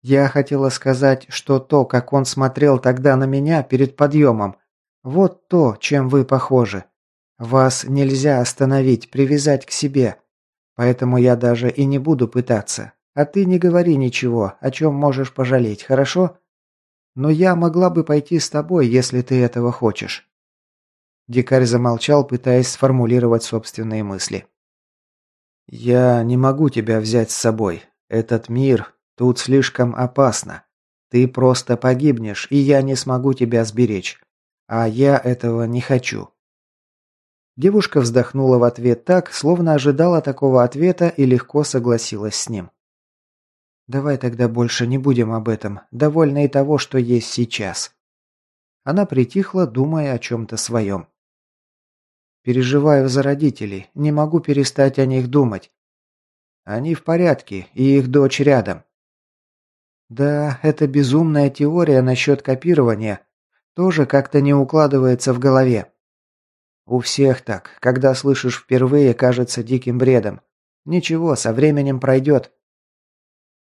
Я хотела сказать, что то, как он смотрел тогда на меня перед подъемом, вот то, чем вы похожи. Вас нельзя остановить, привязать к себе. Поэтому я даже и не буду пытаться. А ты не говори ничего, о чем можешь пожалеть, хорошо? Но я могла бы пойти с тобой, если ты этого хочешь». Дикарь замолчал, пытаясь сформулировать собственные мысли. «Я не могу тебя взять с собой. Этот мир, тут слишком опасно. Ты просто погибнешь, и я не смогу тебя сберечь. А я этого не хочу». Девушка вздохнула в ответ так, словно ожидала такого ответа и легко согласилась с ним. «Давай тогда больше не будем об этом. Довольно и того, что есть сейчас». Она притихла, думая о чем-то своем. «Переживаю за родителей. Не могу перестать о них думать. Они в порядке, и их дочь рядом. Да, это безумная теория насчет копирования. Тоже как-то не укладывается в голове. У всех так. Когда слышишь впервые, кажется диким бредом. Ничего, со временем пройдет.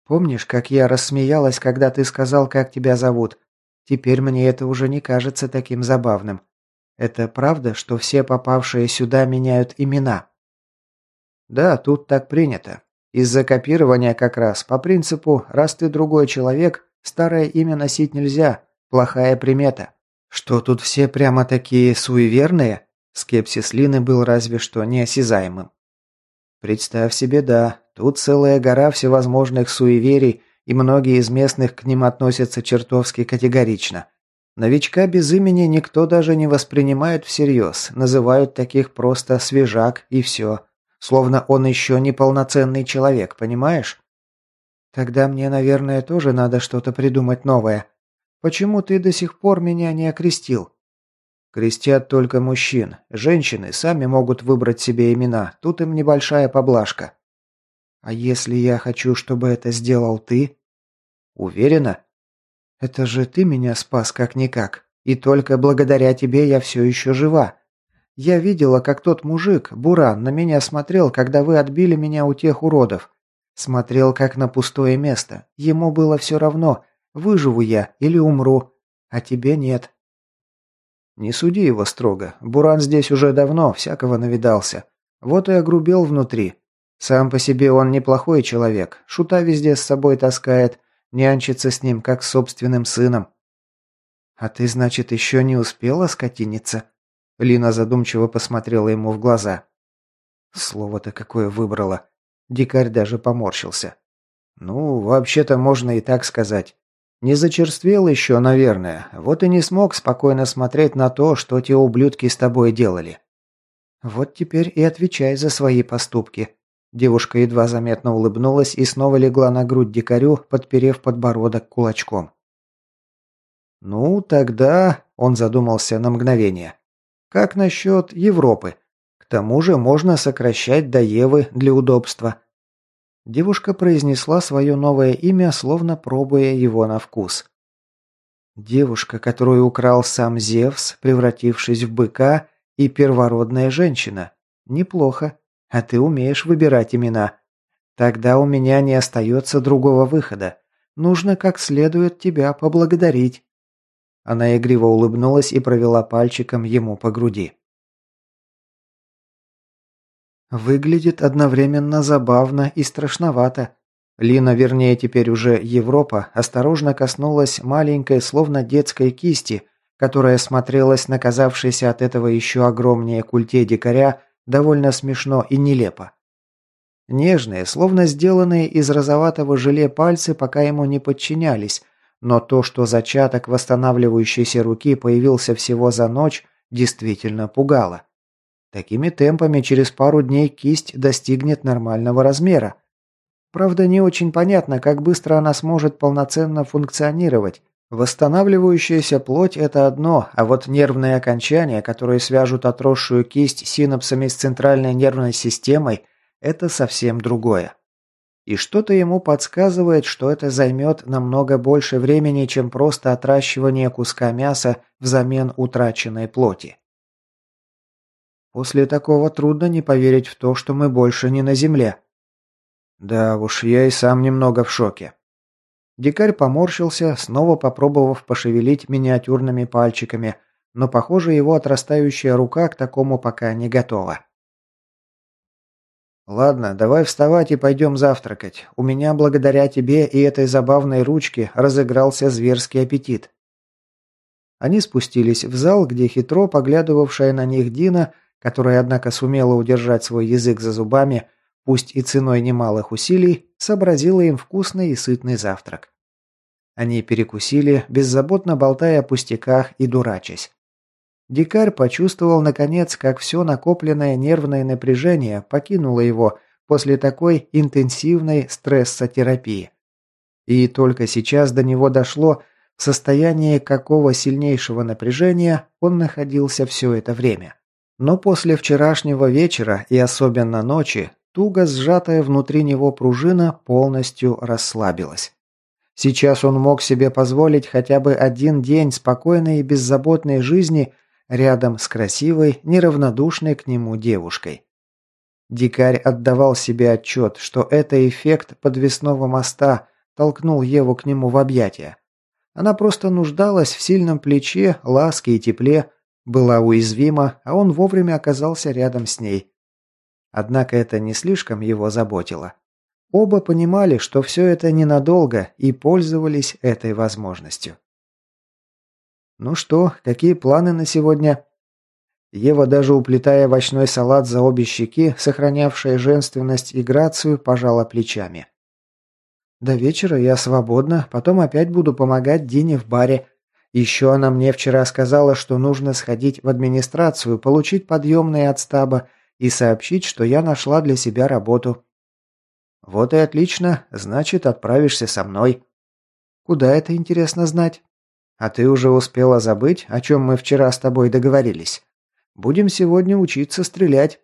Помнишь, как я рассмеялась, когда ты сказал, как тебя зовут? Теперь мне это уже не кажется таким забавным. Это правда, что все попавшие сюда меняют имена? Да, тут так принято. Из-за копирования как раз, по принципу, раз ты другой человек, старое имя носить нельзя, плохая примета. Что тут все прямо такие суеверные? Скепсис Лины был разве что неосязаемым. Представь себе, да, тут целая гора всевозможных суеверий, и многие из местных к ним относятся чертовски категорично. Новичка без имени никто даже не воспринимает всерьез, называют таких просто «свежак» и все. Словно он еще не полноценный человек, понимаешь? Тогда мне, наверное, тоже надо что-то придумать новое. Почему ты до сих пор меня не окрестил? Крестят только мужчин. Женщины сами могут выбрать себе имена. Тут им небольшая поблажка. А если я хочу, чтобы это сделал ты? Уверена? Это же ты меня спас как-никак. И только благодаря тебе я все еще жива. Я видела, как тот мужик, Буран, на меня смотрел, когда вы отбили меня у тех уродов. Смотрел, как на пустое место. Ему было все равно, выживу я или умру. А тебе нет. Не суди его строго. Буран здесь уже давно, всякого навидался. Вот и огрубел внутри. Сам по себе он неплохой человек. Шута везде с собой таскает. Нянчится с ним, как с собственным сыном. А ты, значит, еще не успела скотиниться? Лина задумчиво посмотрела ему в глаза. Слово-то какое выбрала. Дикарь даже поморщился. Ну, вообще-то можно и так сказать. Не зачерствел еще, наверное, вот и не смог спокойно смотреть на то, что те ублюдки с тобой делали. Вот теперь и отвечай за свои поступки. Девушка едва заметно улыбнулась и снова легла на грудь дикарю, подперев подбородок кулачком. «Ну, тогда...» – он задумался на мгновение. Как насчет Европы? К тому же можно сокращать до Евы для удобства. Девушка произнесла свое новое имя, словно пробуя его на вкус. Девушка, которую украл сам Зевс, превратившись в быка, и первородная женщина. Неплохо. А ты умеешь выбирать имена. Тогда у меня не остается другого выхода. Нужно как следует тебя поблагодарить. Она игриво улыбнулась и провела пальчиком ему по груди. Выглядит одновременно забавно и страшновато. Лина, вернее теперь уже Европа, осторожно коснулась маленькой, словно детской кисти, которая смотрелась на казавшейся от этого еще огромнее культе дикаря довольно смешно и нелепо. Нежные, словно сделанные из розоватого желе пальцы пока ему не подчинялись, но то, что зачаток восстанавливающейся руки появился всего за ночь, действительно пугало. Такими темпами через пару дней кисть достигнет нормального размера. Правда, не очень понятно, как быстро она сможет полноценно функционировать. Восстанавливающаяся плоть – это одно, а вот нервные окончания, которые свяжут отросшую кисть синапсами с центральной нервной системой – это совсем другое. И что-то ему подсказывает, что это займет намного больше времени, чем просто отращивание куска мяса взамен утраченной плоти. После такого трудно не поверить в то, что мы больше не на земле. Да уж, я и сам немного в шоке. Дикарь поморщился, снова попробовав пошевелить миниатюрными пальчиками, но, похоже, его отрастающая рука к такому пока не готова. «Ладно, давай вставать и пойдем завтракать. У меня благодаря тебе и этой забавной ручке разыгрался зверский аппетит». Они спустились в зал, где хитро поглядывавшая на них Дина, которая, однако, сумела удержать свой язык за зубами, пусть и ценой немалых усилий, сообразила им вкусный и сытный завтрак. Они перекусили, беззаботно болтая о пустяках и дурачась. Дикарь почувствовал, наконец, как все накопленное нервное напряжение покинуло его после такой интенсивной стрессотерапии. И только сейчас до него дошло, в состоянии какого сильнейшего напряжения он находился все это время. Но после вчерашнего вечера и особенно ночи, туго сжатая внутри него пружина полностью расслабилась. Сейчас он мог себе позволить хотя бы один день спокойной и беззаботной жизни – рядом с красивой, неравнодушной к нему девушкой. Дикарь отдавал себе отчет, что это эффект подвесного моста толкнул Еву к нему в объятия. Она просто нуждалась в сильном плече, ласке и тепле, была уязвима, а он вовремя оказался рядом с ней. Однако это не слишком его заботило. Оба понимали, что все это ненадолго и пользовались этой возможностью. «Ну что, какие планы на сегодня?» Ева, даже уплетая овощной салат за обе щеки, сохранявшая женственность и грацию, пожала плечами. «До вечера я свободна, потом опять буду помогать Дине в баре. Еще она мне вчера сказала, что нужно сходить в администрацию, получить подъемные от стаба и сообщить, что я нашла для себя работу». «Вот и отлично, значит, отправишься со мной». «Куда это интересно знать?» А ты уже успела забыть, о чем мы вчера с тобой договорились? Будем сегодня учиться стрелять».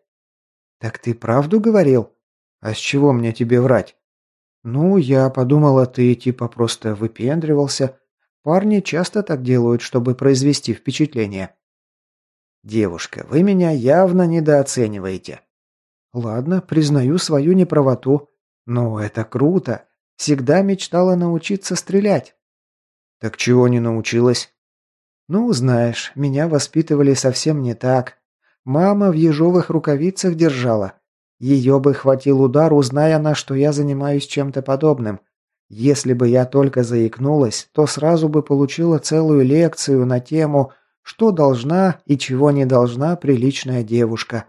«Так ты правду говорил? А с чего мне тебе врать?» «Ну, я подумала, ты типа просто выпендривался. Парни часто так делают, чтобы произвести впечатление». «Девушка, вы меня явно недооцениваете». «Ладно, признаю свою неправоту. Но это круто. Всегда мечтала научиться стрелять. «Так чего не научилась?» «Ну, знаешь, меня воспитывали совсем не так. Мама в ежовых рукавицах держала. Ее бы хватил удар, узная она, что я занимаюсь чем-то подобным. Если бы я только заикнулась, то сразу бы получила целую лекцию на тему «Что должна и чего не должна приличная девушка».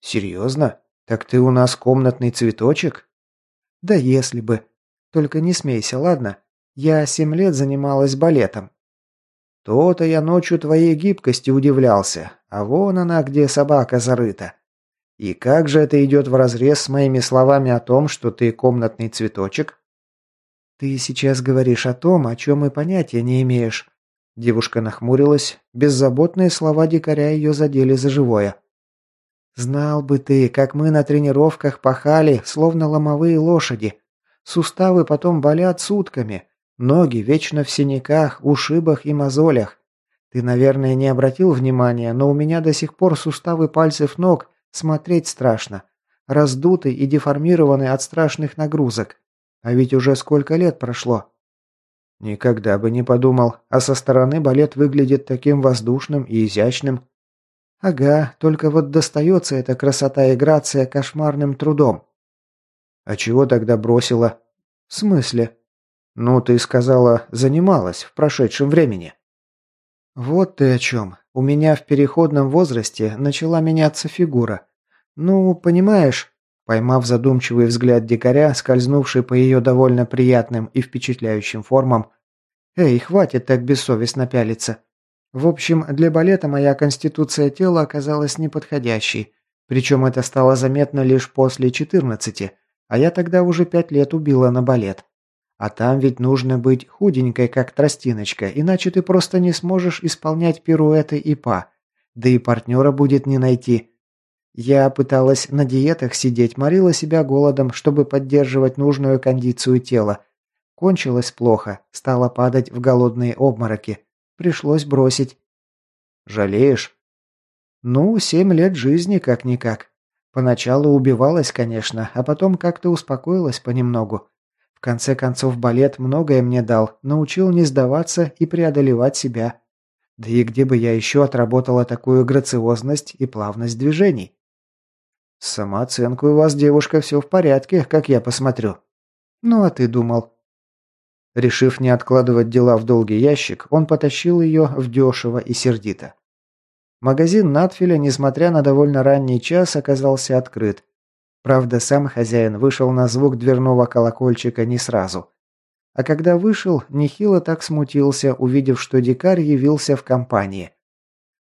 «Серьезно? Так ты у нас комнатный цветочек?» «Да если бы. Только не смейся, ладно? Я семь лет занималась балетом. То-то я ночью твоей гибкости удивлялся, а вон она, где собака зарыта. И как же это идет вразрез с моими словами о том, что ты комнатный цветочек? Ты сейчас говоришь о том, о чем и понятия не имеешь. Девушка нахмурилась, беззаботные слова дикаря ее задели за живое. Знал бы ты, как мы на тренировках пахали, словно ломовые лошади. Суставы потом болят сутками, Ноги вечно в синяках, ушибах и мозолях. Ты, наверное, не обратил внимания, но у меня до сих пор суставы пальцев ног смотреть страшно. Раздуты и деформированы от страшных нагрузок. А ведь уже сколько лет прошло. Никогда бы не подумал, а со стороны балет выглядит таким воздушным и изящным. Ага, только вот достается эта красота и грация кошмарным трудом. А чего тогда бросила? В смысле? «Ну, ты сказала, занималась в прошедшем времени». «Вот ты о чем. У меня в переходном возрасте начала меняться фигура. Ну, понимаешь...» Поймав задумчивый взгляд дикаря, скользнувший по ее довольно приятным и впечатляющим формам, «Эй, хватит так бессовестно пялиться. В общем, для балета моя конституция тела оказалась неподходящей. Причем это стало заметно лишь после 14, а я тогда уже пять лет убила на балет. А там ведь нужно быть худенькой, как тростиночка, иначе ты просто не сможешь исполнять пируэты и па. Да и партнера будет не найти. Я пыталась на диетах сидеть, морила себя голодом, чтобы поддерживать нужную кондицию тела. Кончилось плохо, стала падать в голодные обмороки. Пришлось бросить. Жалеешь? Ну, семь лет жизни как-никак. Поначалу убивалась, конечно, а потом как-то успокоилась понемногу конце концов, балет многое мне дал, научил не сдаваться и преодолевать себя. Да и где бы я еще отработала такую грациозность и плавность движений? С самооценкой у вас, девушка, все в порядке, как я посмотрю. Ну, а ты думал? Решив не откладывать дела в долгий ящик, он потащил ее в дешево и сердито. Магазин Натфиля, несмотря на довольно ранний час, оказался открыт. Правда, сам хозяин вышел на звук дверного колокольчика не сразу. А когда вышел, нехило так смутился, увидев, что дикарь явился в компании.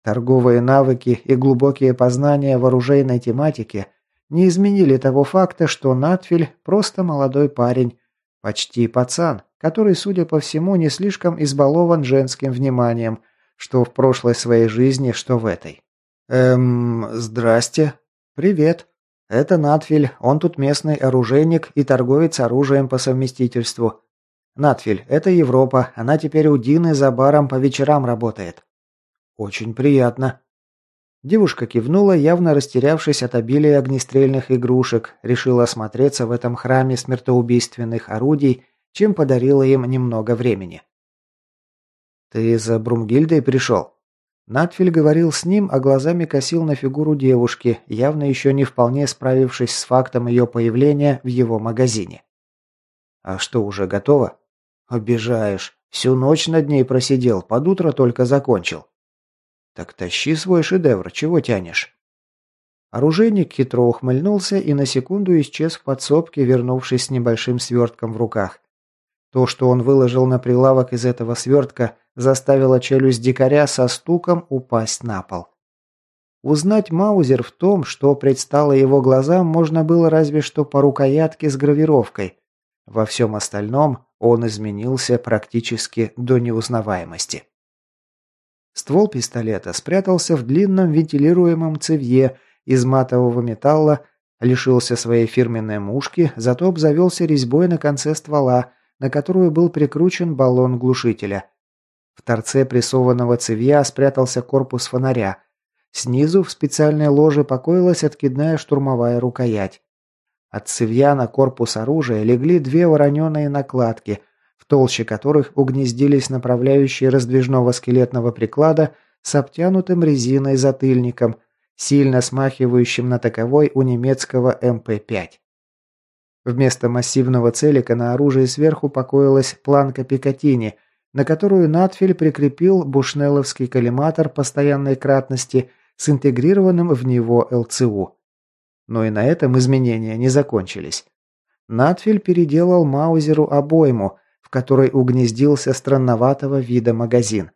Торговые навыки и глубокие познания в оружейной тематике не изменили того факта, что Натфиль просто молодой парень, почти пацан, который, судя по всему, не слишком избалован женским вниманием, что в прошлой своей жизни, что в этой. «Эм, здрасте. Привет. Это Натфиль, он тут местный оружейник и торговец оружием по совместительству. Натфиль, это Европа, она теперь у Дины за баром по вечерам работает». «Очень приятно». Девушка кивнула, явно растерявшись от обилия огнестрельных игрушек, решила осмотреться в этом храме смертоубийственных орудий, чем подарила им немного времени. «Ты за Брумгильдой пришел?» Натфиль говорил с ним, а глазами косил на фигуру девушки, явно еще не вполне справившись с фактом ее появления в его магазине. «А что, уже готово?» «Обижаешь. Всю ночь над ней просидел, под утро только закончил». «Так тащи свой шедевр, чего тянешь?» Оружейник хитро ухмыльнулся и на секунду исчез в подсобке, вернувшись с небольшим свертком в руках. То, что он выложил на прилавок из этого свертка, заставило челюсть дикаря со стуком упасть на пол. Узнать Маузер в том, что предстало его глазам, можно было разве что по рукоятке с гравировкой. Во всем остальном он изменился практически до неузнаваемости. Ствол пистолета спрятался в длинном вентилируемом цевье из матового металла, лишился своей фирменной мушки, зато обзавелся резьбой на конце ствола, на которую был прикручен баллон глушителя. В торце прессованного цевья спрятался корпус фонаря. Снизу в специальной ложе покоилась откидная штурмовая рукоять. От цевья на корпус оружия легли две вороненые накладки – в толще которых угнездились направляющие раздвижного скелетного приклада с обтянутым резиной затыльником, сильно смахивающим на таковой у немецкого МП-5. Вместо массивного целика на оружии сверху покоилась планка Пикатини, на которую надфиль прикрепил бушнелловский коллиматор постоянной кратности с интегрированным в него ЛЦУ. Но и на этом изменения не закончились. Надфиль переделал Маузеру обойму, которой угнездился странноватого вида магазин.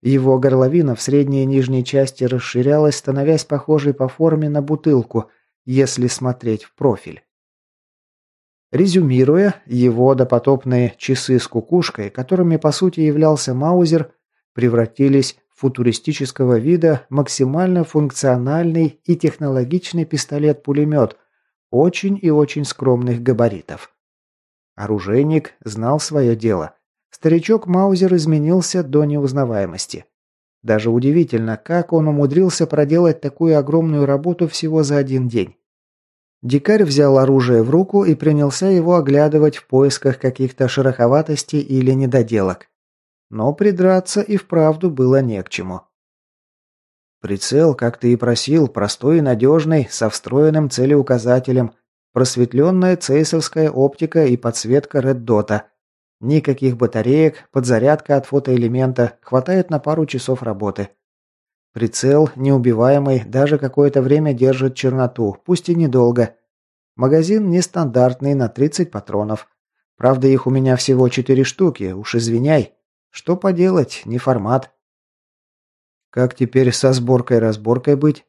Его горловина в средней и нижней части расширялась, становясь похожей по форме на бутылку, если смотреть в профиль. Резюмируя, его допотопные часы с кукушкой, которыми по сути являлся Маузер, превратились в футуристического вида максимально функциональный и технологичный пистолет-пулемет очень и очень скромных габаритов. Оружейник знал свое дело. Старичок Маузер изменился до неузнаваемости. Даже удивительно, как он умудрился проделать такую огромную работу всего за один день. Дикарь взял оружие в руку и принялся его оглядывать в поисках каких-то шероховатостей или недоделок. Но придраться и вправду было не к чему. Прицел, как ты и просил, простой и надежный, со встроенным целеуказателем, Просветленная цейсовская оптика и подсветка реддота. Никаких батареек, подзарядка от фотоэлемента, хватает на пару часов работы. Прицел, неубиваемый, даже какое-то время держит черноту, пусть и недолго. Магазин нестандартный на 30 патронов. Правда, их у меня всего 4 штуки, уж извиняй. Что поделать, не формат. Как теперь со сборкой-разборкой быть?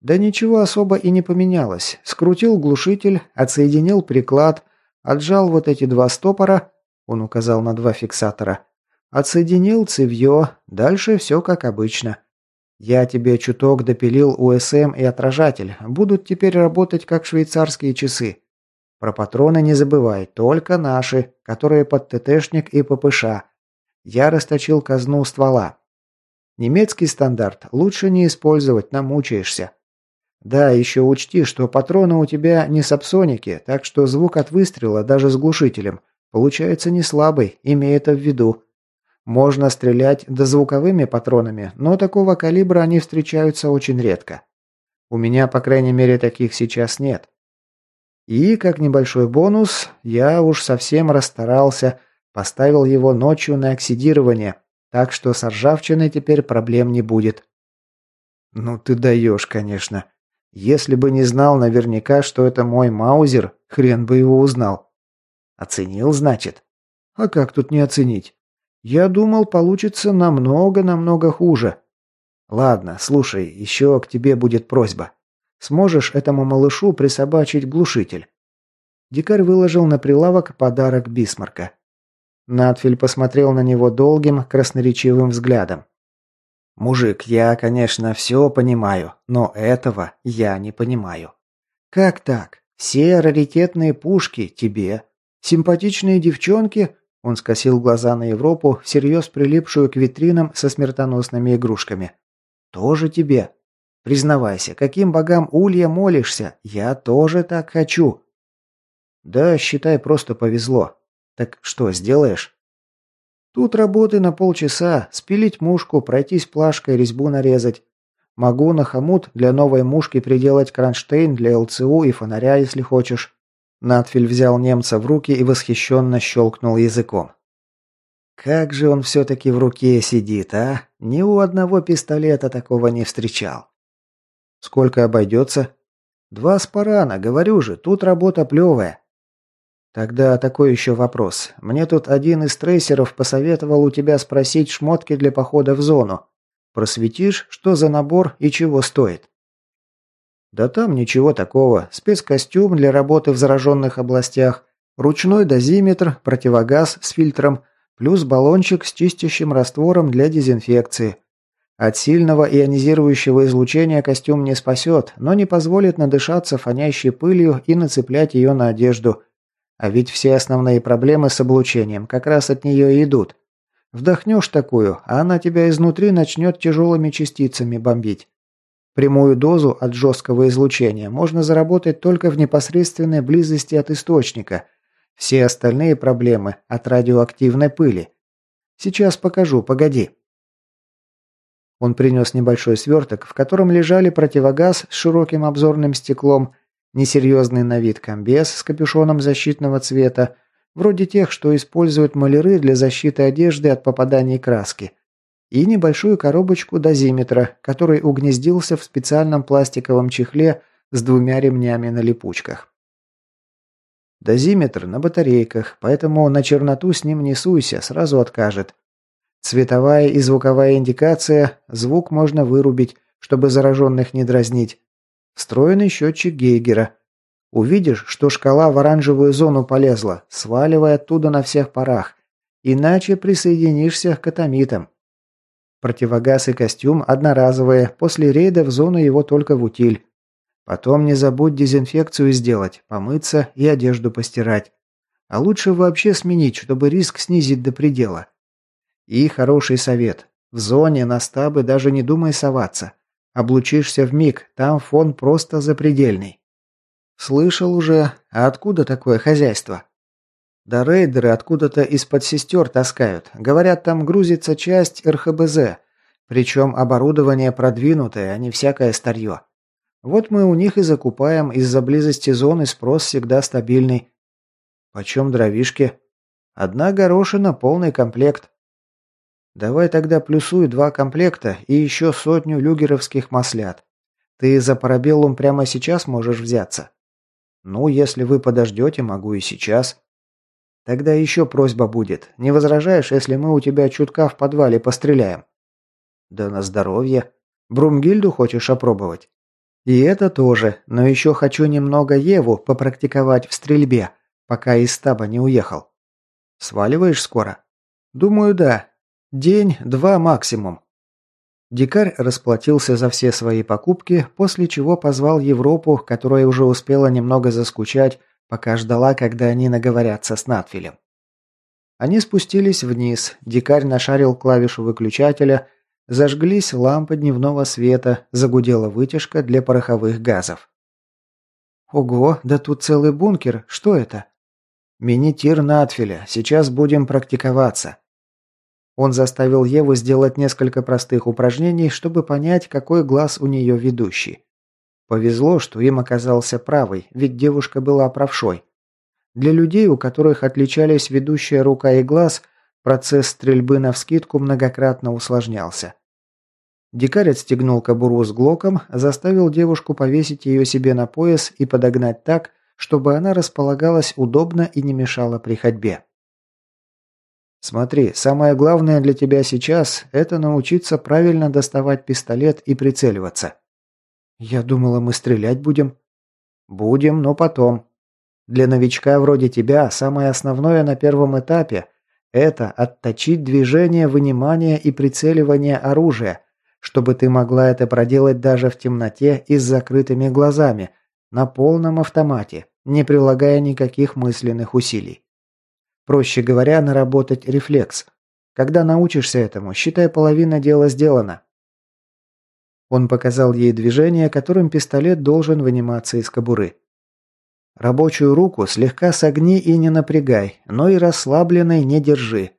Да ничего особо и не поменялось. Скрутил глушитель, отсоединил приклад, отжал вот эти два стопора, он указал на два фиксатора, отсоединил цевье, дальше все как обычно. Я тебе чуток допилил УСМ и отражатель, будут теперь работать как швейцарские часы. Про патроны не забывай, только наши, которые под ТТшник и ППШ. Я расточил казну ствола. Немецкий стандарт лучше не использовать, намучаешься. Да, еще учти, что патроны у тебя не сапсоники, так что звук от выстрела даже с глушителем получается не слабый, имей это в виду. Можно стрелять дозвуковыми патронами, но такого калибра они встречаются очень редко. У меня, по крайней мере, таких сейчас нет. И, как небольшой бонус, я уж совсем расстарался, поставил его ночью на оксидирование, так что с ржавчиной теперь проблем не будет. Ну ты даешь, конечно. Если бы не знал наверняка, что это мой маузер, хрен бы его узнал. Оценил, значит? А как тут не оценить? Я думал, получится намного-намного хуже. Ладно, слушай, еще к тебе будет просьба. Сможешь этому малышу присобачить глушитель?» Дикарь выложил на прилавок подарок Бисмарка. Надфиль посмотрел на него долгим, красноречивым взглядом. «Мужик, я, конечно, все понимаю, но этого я не понимаю. Как так? Все раритетные пушки тебе. Симпатичные девчонки...» Он скосил глаза на Европу, всерьез прилипшую к витринам со смертоносными игрушками. «Тоже тебе. Признавайся, каким богам Улья молишься? Я тоже так хочу. Да, считай, просто повезло. Так что, сделаешь? Тут работы на полчаса, спилить мушку, пройтись плашкой, резьбу нарезать. Могу на хомут для новой мушки приделать кронштейн для ЛЦУ и фонаря, если хочешь. Натфиль взял немца в руки и восхищенно щелкнул языком. Как же он все-таки в руке сидит, а? Ни у одного пистолета такого не встречал. Сколько обойдется? Два спарана, говорю же, тут работа плевая. Тогда такой еще вопрос. Мне тут один из трейсеров посоветовал у тебя спросить шмотки для похода в зону. Просветишь, что за набор и чего стоит? Да там ничего такого. Спецкостюм для работы в зараженных областях, ручной дозиметр, противогаз с фильтром, плюс баллончик с чистящим раствором для дезинфекции. От сильного ионизирующего излучения костюм не спасет, но не позволит надышаться фонящей пылью и нацеплять ее на одежду. А ведь все основные проблемы с облучением как раз от нее и идут. Вдохнешь такую, а она тебя изнутри начнет тяжелыми частицами бомбить. Прямую дозу от жесткого излучения можно заработать только в непосредственной близости от источника. Все остальные проблемы от радиоактивной пыли. Сейчас покажу, погоди. Он принес небольшой сверток, в котором лежали противогаз с широким обзорным стеклом, несерьезный на вид комбез с капюшоном защитного цвета, вроде тех, что используют маляры для защиты одежды от попаданий краски, и небольшую коробочку дозиметра, который угнездился в специальном пластиковом чехле с двумя ремнями на липучках. Дозиметр на батарейках, поэтому на черноту с ним не суйся, сразу откажет. Цветовая и звуковая индикация, звук можно вырубить, чтобы зараженных не дразнить. Встроенный счетчик Гейгера. Увидишь, что шкала в оранжевую зону полезла, сваливай оттуда на всех парах. Иначе присоединишься к атомитам. Противогаз и костюм одноразовые, после рейда в зону его только в утиль. Потом не забудь дезинфекцию сделать, помыться и одежду постирать. А лучше вообще сменить, чтобы риск снизить до предела. И хороший совет. В зоне на стабы даже не думай соваться. Облучишься в миг, там фон просто запредельный. Слышал уже, а откуда такое хозяйство? Да рейдеры откуда-то из-под сестер таскают. Говорят, там грузится часть РХБЗ. Причем оборудование продвинутое, а не всякое старье. Вот мы у них и закупаем, из-за близости зоны спрос всегда стабильный. Почем дровишки? Одна горошина, полный комплект. Давай тогда плюсуй два комплекта и еще сотню люгеровских маслят. Ты за парабеллум прямо сейчас можешь взяться? Ну, если вы подождете, могу и сейчас. Тогда еще просьба будет. Не возражаешь, если мы у тебя чутка в подвале постреляем? Да на здоровье. Брумгильду хочешь опробовать? И это тоже, но еще хочу немного Еву попрактиковать в стрельбе, пока из стаба не уехал. Сваливаешь скоро? Думаю, да. День-два максимум. Дикарь расплатился за все свои покупки, после чего позвал Европу, которая уже успела немного заскучать, пока ждала, когда они наговорятся с Натфилем. Они спустились вниз, дикарь нашарил клавишу выключателя, зажглись лампы дневного света, загудела вытяжка для пороховых газов. «Ого, да тут целый бункер, что это?» «Мини-тир Натфиля, сейчас будем практиковаться». Он заставил Еву сделать несколько простых упражнений, чтобы понять, какой глаз у нее ведущий. Повезло, что им оказался правый, ведь девушка была правшой. Для людей, у которых отличались ведущая рука и глаз, процесс стрельбы навскидку многократно усложнялся. Дикарь отстегнул кобуру с глоком, заставил девушку повесить ее себе на пояс и подогнать так, чтобы она располагалась удобно и не мешала при ходьбе. «Смотри, самое главное для тебя сейчас – это научиться правильно доставать пистолет и прицеливаться». «Я думала, мы стрелять будем». «Будем, но потом. Для новичка вроде тебя самое основное на первом этапе – это отточить движение вынимания и прицеливания оружия, чтобы ты могла это проделать даже в темноте и с закрытыми глазами, на полном автомате, не прилагая никаких мысленных усилий. Проще говоря, наработать рефлекс. Когда научишься этому, считай, половина дела сделана. Он показал ей движение, которым пистолет должен выниматься из кобуры. Рабочую руку слегка согни и не напрягай, но и расслабленной не держи.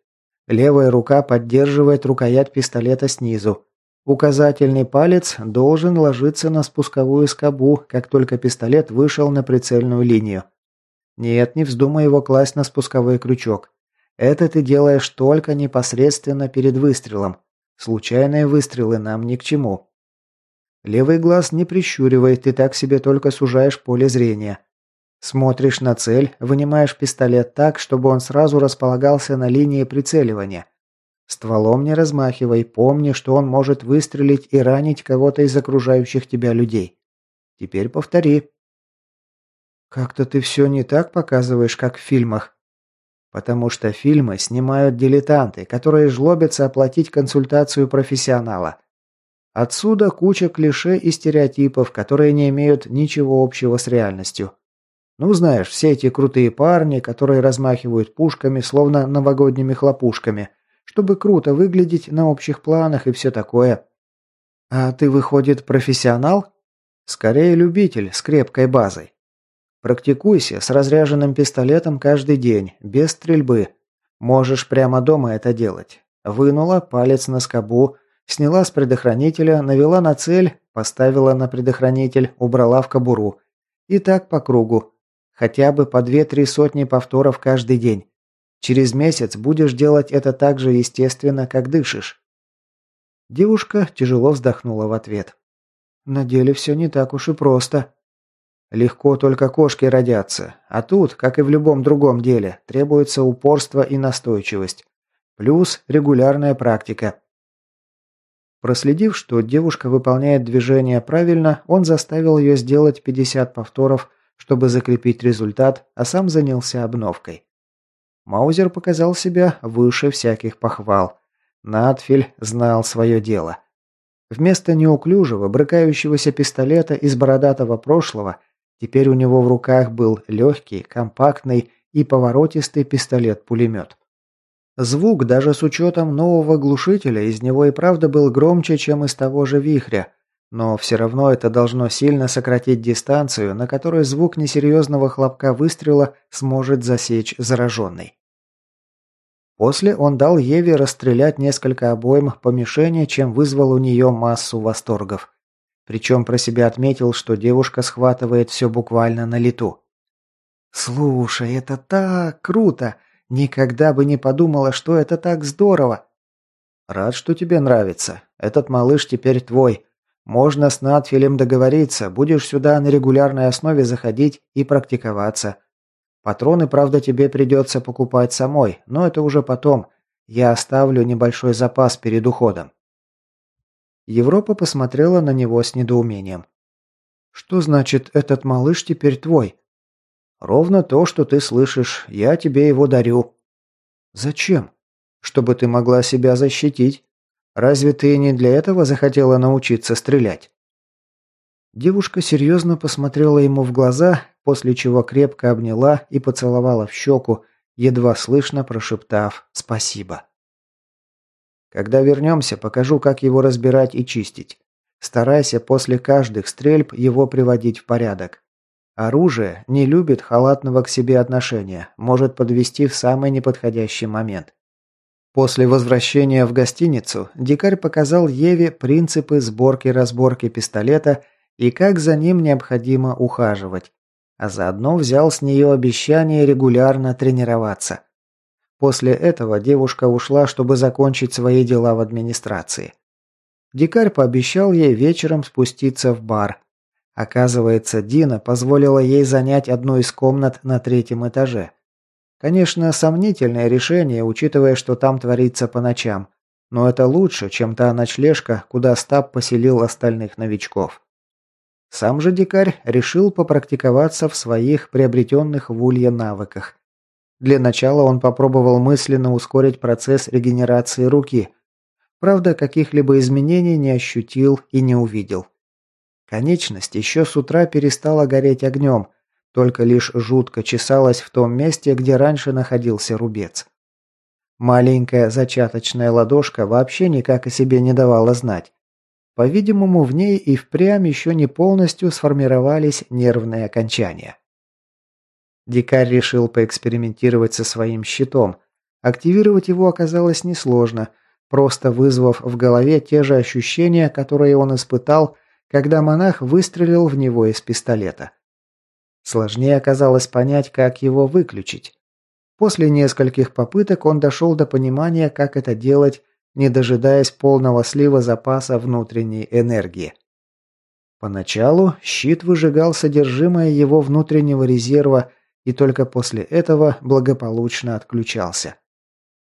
Левая рука поддерживает рукоять пистолета снизу. Указательный палец должен ложиться на спусковую скобу, как только пистолет вышел на прицельную линию. Нет, не вздумай его класть на спусковой крючок. Это ты делаешь только непосредственно перед выстрелом. Случайные выстрелы нам ни к чему. Левый глаз не прищуривай, ты так себе только сужаешь поле зрения. Смотришь на цель, вынимаешь пистолет так, чтобы он сразу располагался на линии прицеливания – Стволом не размахивай, помни, что он может выстрелить и ранить кого-то из окружающих тебя людей. Теперь повтори. Как-то ты все не так показываешь, как в фильмах. Потому что фильмы снимают дилетанты, которые жлобятся оплатить консультацию профессионала. Отсюда куча клише и стереотипов, которые не имеют ничего общего с реальностью. Ну, знаешь, все эти крутые парни, которые размахивают пушками, словно новогодними хлопушками, чтобы круто выглядеть на общих планах и все такое. А ты, выходит, профессионал? Скорее любитель с крепкой базой. Практикуйся с разряженным пистолетом каждый день, без стрельбы. Можешь прямо дома это делать. Вынула палец на скобу, сняла с предохранителя, навела на цель, поставила на предохранитель, убрала в кобуру. И так по кругу. Хотя бы по две-три сотни повторов каждый день. Через месяц будешь делать это так же естественно, как дышишь». Девушка тяжело вздохнула в ответ. «На деле все не так уж и просто. Легко только кошки родятся, а тут, как и в любом другом деле, требуется упорство и настойчивость. Плюс регулярная практика». Проследив, что девушка выполняет движение правильно, он заставил ее сделать 50 повторов, чтобы закрепить результат, а сам занялся обновкой. Маузер показал себя выше всяких похвал. Надфиль знал свое дело. Вместо неуклюжего, брыкающегося пистолета из бородатого прошлого, теперь у него в руках был легкий, компактный и поворотистый пистолет-пулемет. Звук, даже с учетом нового глушителя, из него и правда был громче, чем из того же вихря, но все равно это должно сильно сократить дистанцию, на которой звук несерьезного хлопка выстрела сможет засечь зараженный. После он дал Еве расстрелять несколько обоим по мишени, чем вызвал у нее массу восторгов. Причем про себя отметил, что девушка схватывает все буквально на лету. «Слушай, это так круто! Никогда бы не подумала, что это так здорово!» «Рад, что тебе нравится. Этот малыш теперь твой. Можно с Натфилем договориться, будешь сюда на регулярной основе заходить и практиковаться. Патроны, правда, тебе придется покупать самой, но это уже потом. Я оставлю небольшой запас перед уходом». Европа посмотрела на него с недоумением. «Что значит, этот малыш теперь твой?» «Ровно то, что ты слышишь. Я тебе его дарю». «Зачем?» «Чтобы ты могла себя защитить. Разве ты не для этого захотела научиться стрелять?» Девушка серьезно посмотрела ему в глаза, после чего крепко обняла и поцеловала в щеку, едва слышно прошептав «спасибо». «Когда вернемся, покажу, как его разбирать и чистить. Старайся после каждых стрельб его приводить в порядок. Оружие не любит халатного к себе отношения, может подвести в самый неподходящий момент. После возвращения в гостиницу дикарь показал Еве принципы сборки-разборки пистолета и как за ним необходимо ухаживать, а заодно взял с нее обещание регулярно тренироваться. После этого девушка ушла, чтобы закончить свои дела в администрации. Дикарь пообещал ей вечером спуститься в бар. Оказывается, Дина позволила ей занять одну из комнат на третьем этаже. Конечно, сомнительное решение, учитывая, что там творится по ночам. Но это лучше, чем та ночлежка, куда Стаб поселил остальных новичков. Сам же дикарь решил попрактиковаться в своих приобретенных в Улье навыках. Для начала он попробовал мысленно ускорить процесс регенерации руки. Правда, каких-либо изменений не ощутил и не увидел. Конечность еще с утра перестала гореть огнем, только лишь жутко чесалась в том месте, где раньше находился рубец. Маленькая зачаточная ладошка вообще никак о себе не давала знать. По-видимому, в ней и впрямь еще не полностью сформировались нервные окончания. Дикарь решил поэкспериментировать со своим щитом. Активировать его оказалось несложно, просто вызвав в голове те же ощущения, которые он испытал, когда монах выстрелил в него из пистолета. Сложнее оказалось понять, как его выключить. После нескольких попыток он дошел до понимания, как это делать, не дожидаясь полного слива запаса внутренней энергии. Поначалу щит выжигал содержимое его внутреннего резерва и только после этого благополучно отключался.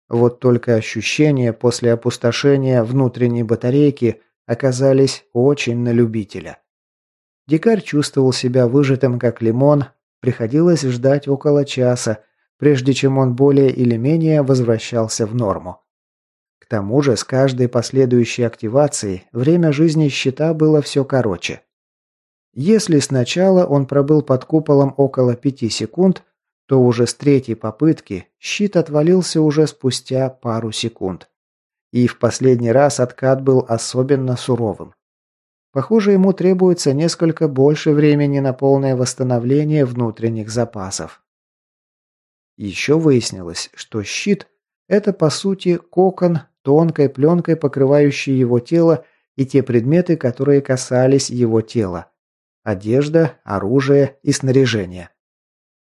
Вот только ощущения после опустошения внутренней батарейки оказались очень на любителя. Дикарь чувствовал себя выжатым как лимон, приходилось ждать около часа, прежде чем он более или менее возвращался в норму. К тому же с каждой последующей активацией время жизни щита было все короче. Если сначала он пробыл под куполом около пяти секунд, то уже с третьей попытки щит отвалился уже спустя пару секунд. И в последний раз откат был особенно суровым. Похоже, ему требуется несколько больше времени на полное восстановление внутренних запасов. Еще выяснилось, что щит – это по сути кокон, тонкой пленкой покрывающий его тело и те предметы, которые касались его тела. Одежда, оружие и снаряжение.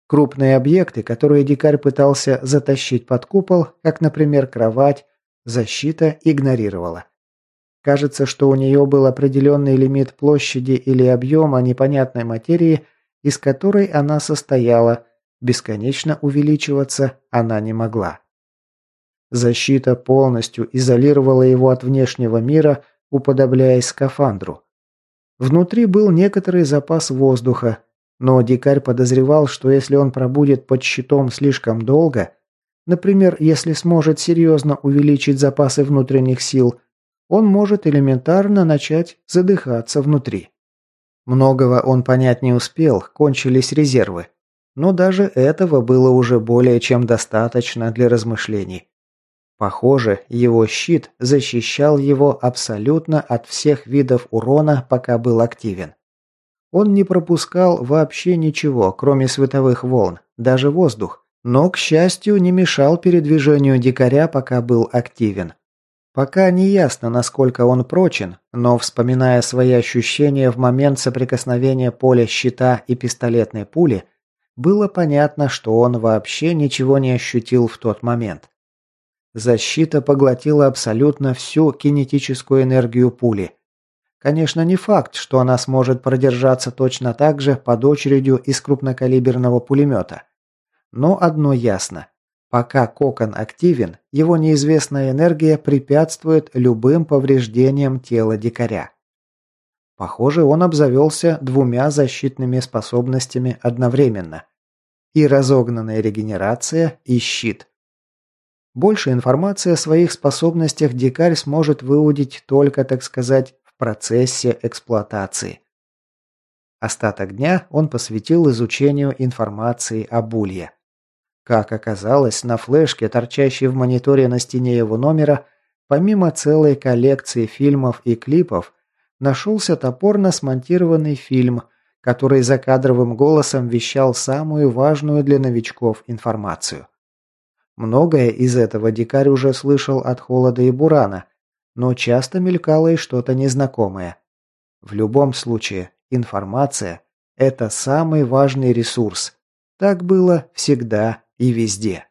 Крупные объекты, которые дикарь пытался затащить под купол, как, например, кровать, защита игнорировала. Кажется, что у нее был определенный лимит площади или объема непонятной материи, из которой она состояла – Бесконечно увеличиваться она не могла. Защита полностью изолировала его от внешнего мира, уподобляясь скафандру. Внутри был некоторый запас воздуха, но дикарь подозревал, что если он пробудет под щитом слишком долго, например, если сможет серьезно увеличить запасы внутренних сил, он может элементарно начать задыхаться внутри. Многого он понять не успел, кончились резервы. Но даже этого было уже более чем достаточно для размышлений. Похоже, его щит защищал его абсолютно от всех видов урона, пока был активен. Он не пропускал вообще ничего, кроме световых волн, даже воздух, но, к счастью, не мешал передвижению дикаря, пока был активен. Пока не ясно, насколько он прочен, но, вспоминая свои ощущения в момент соприкосновения поля щита и пистолетной пули, было понятно, что он вообще ничего не ощутил в тот момент. Защита поглотила абсолютно всю кинетическую энергию пули. Конечно, не факт, что она сможет продержаться точно так же под очередью из крупнокалиберного пулемета. Но одно ясно. Пока кокон активен, его неизвестная энергия препятствует любым повреждениям тела дикаря. Похоже, он обзавелся двумя защитными способностями одновременно и разогнанная регенерация, и щит. Больше информации о своих способностях дикарь сможет выудить только, так сказать, в процессе эксплуатации. Остаток дня он посвятил изучению информации о Булье. Как оказалось, на флешке, торчащей в мониторе на стене его номера, помимо целой коллекции фильмов и клипов, нашелся топорно смонтированный фильм – который закадровым голосом вещал самую важную для новичков информацию. Многое из этого дикарь уже слышал от Холода и Бурана, но часто мелькало и что-то незнакомое. В любом случае, информация – это самый важный ресурс. Так было всегда и везде.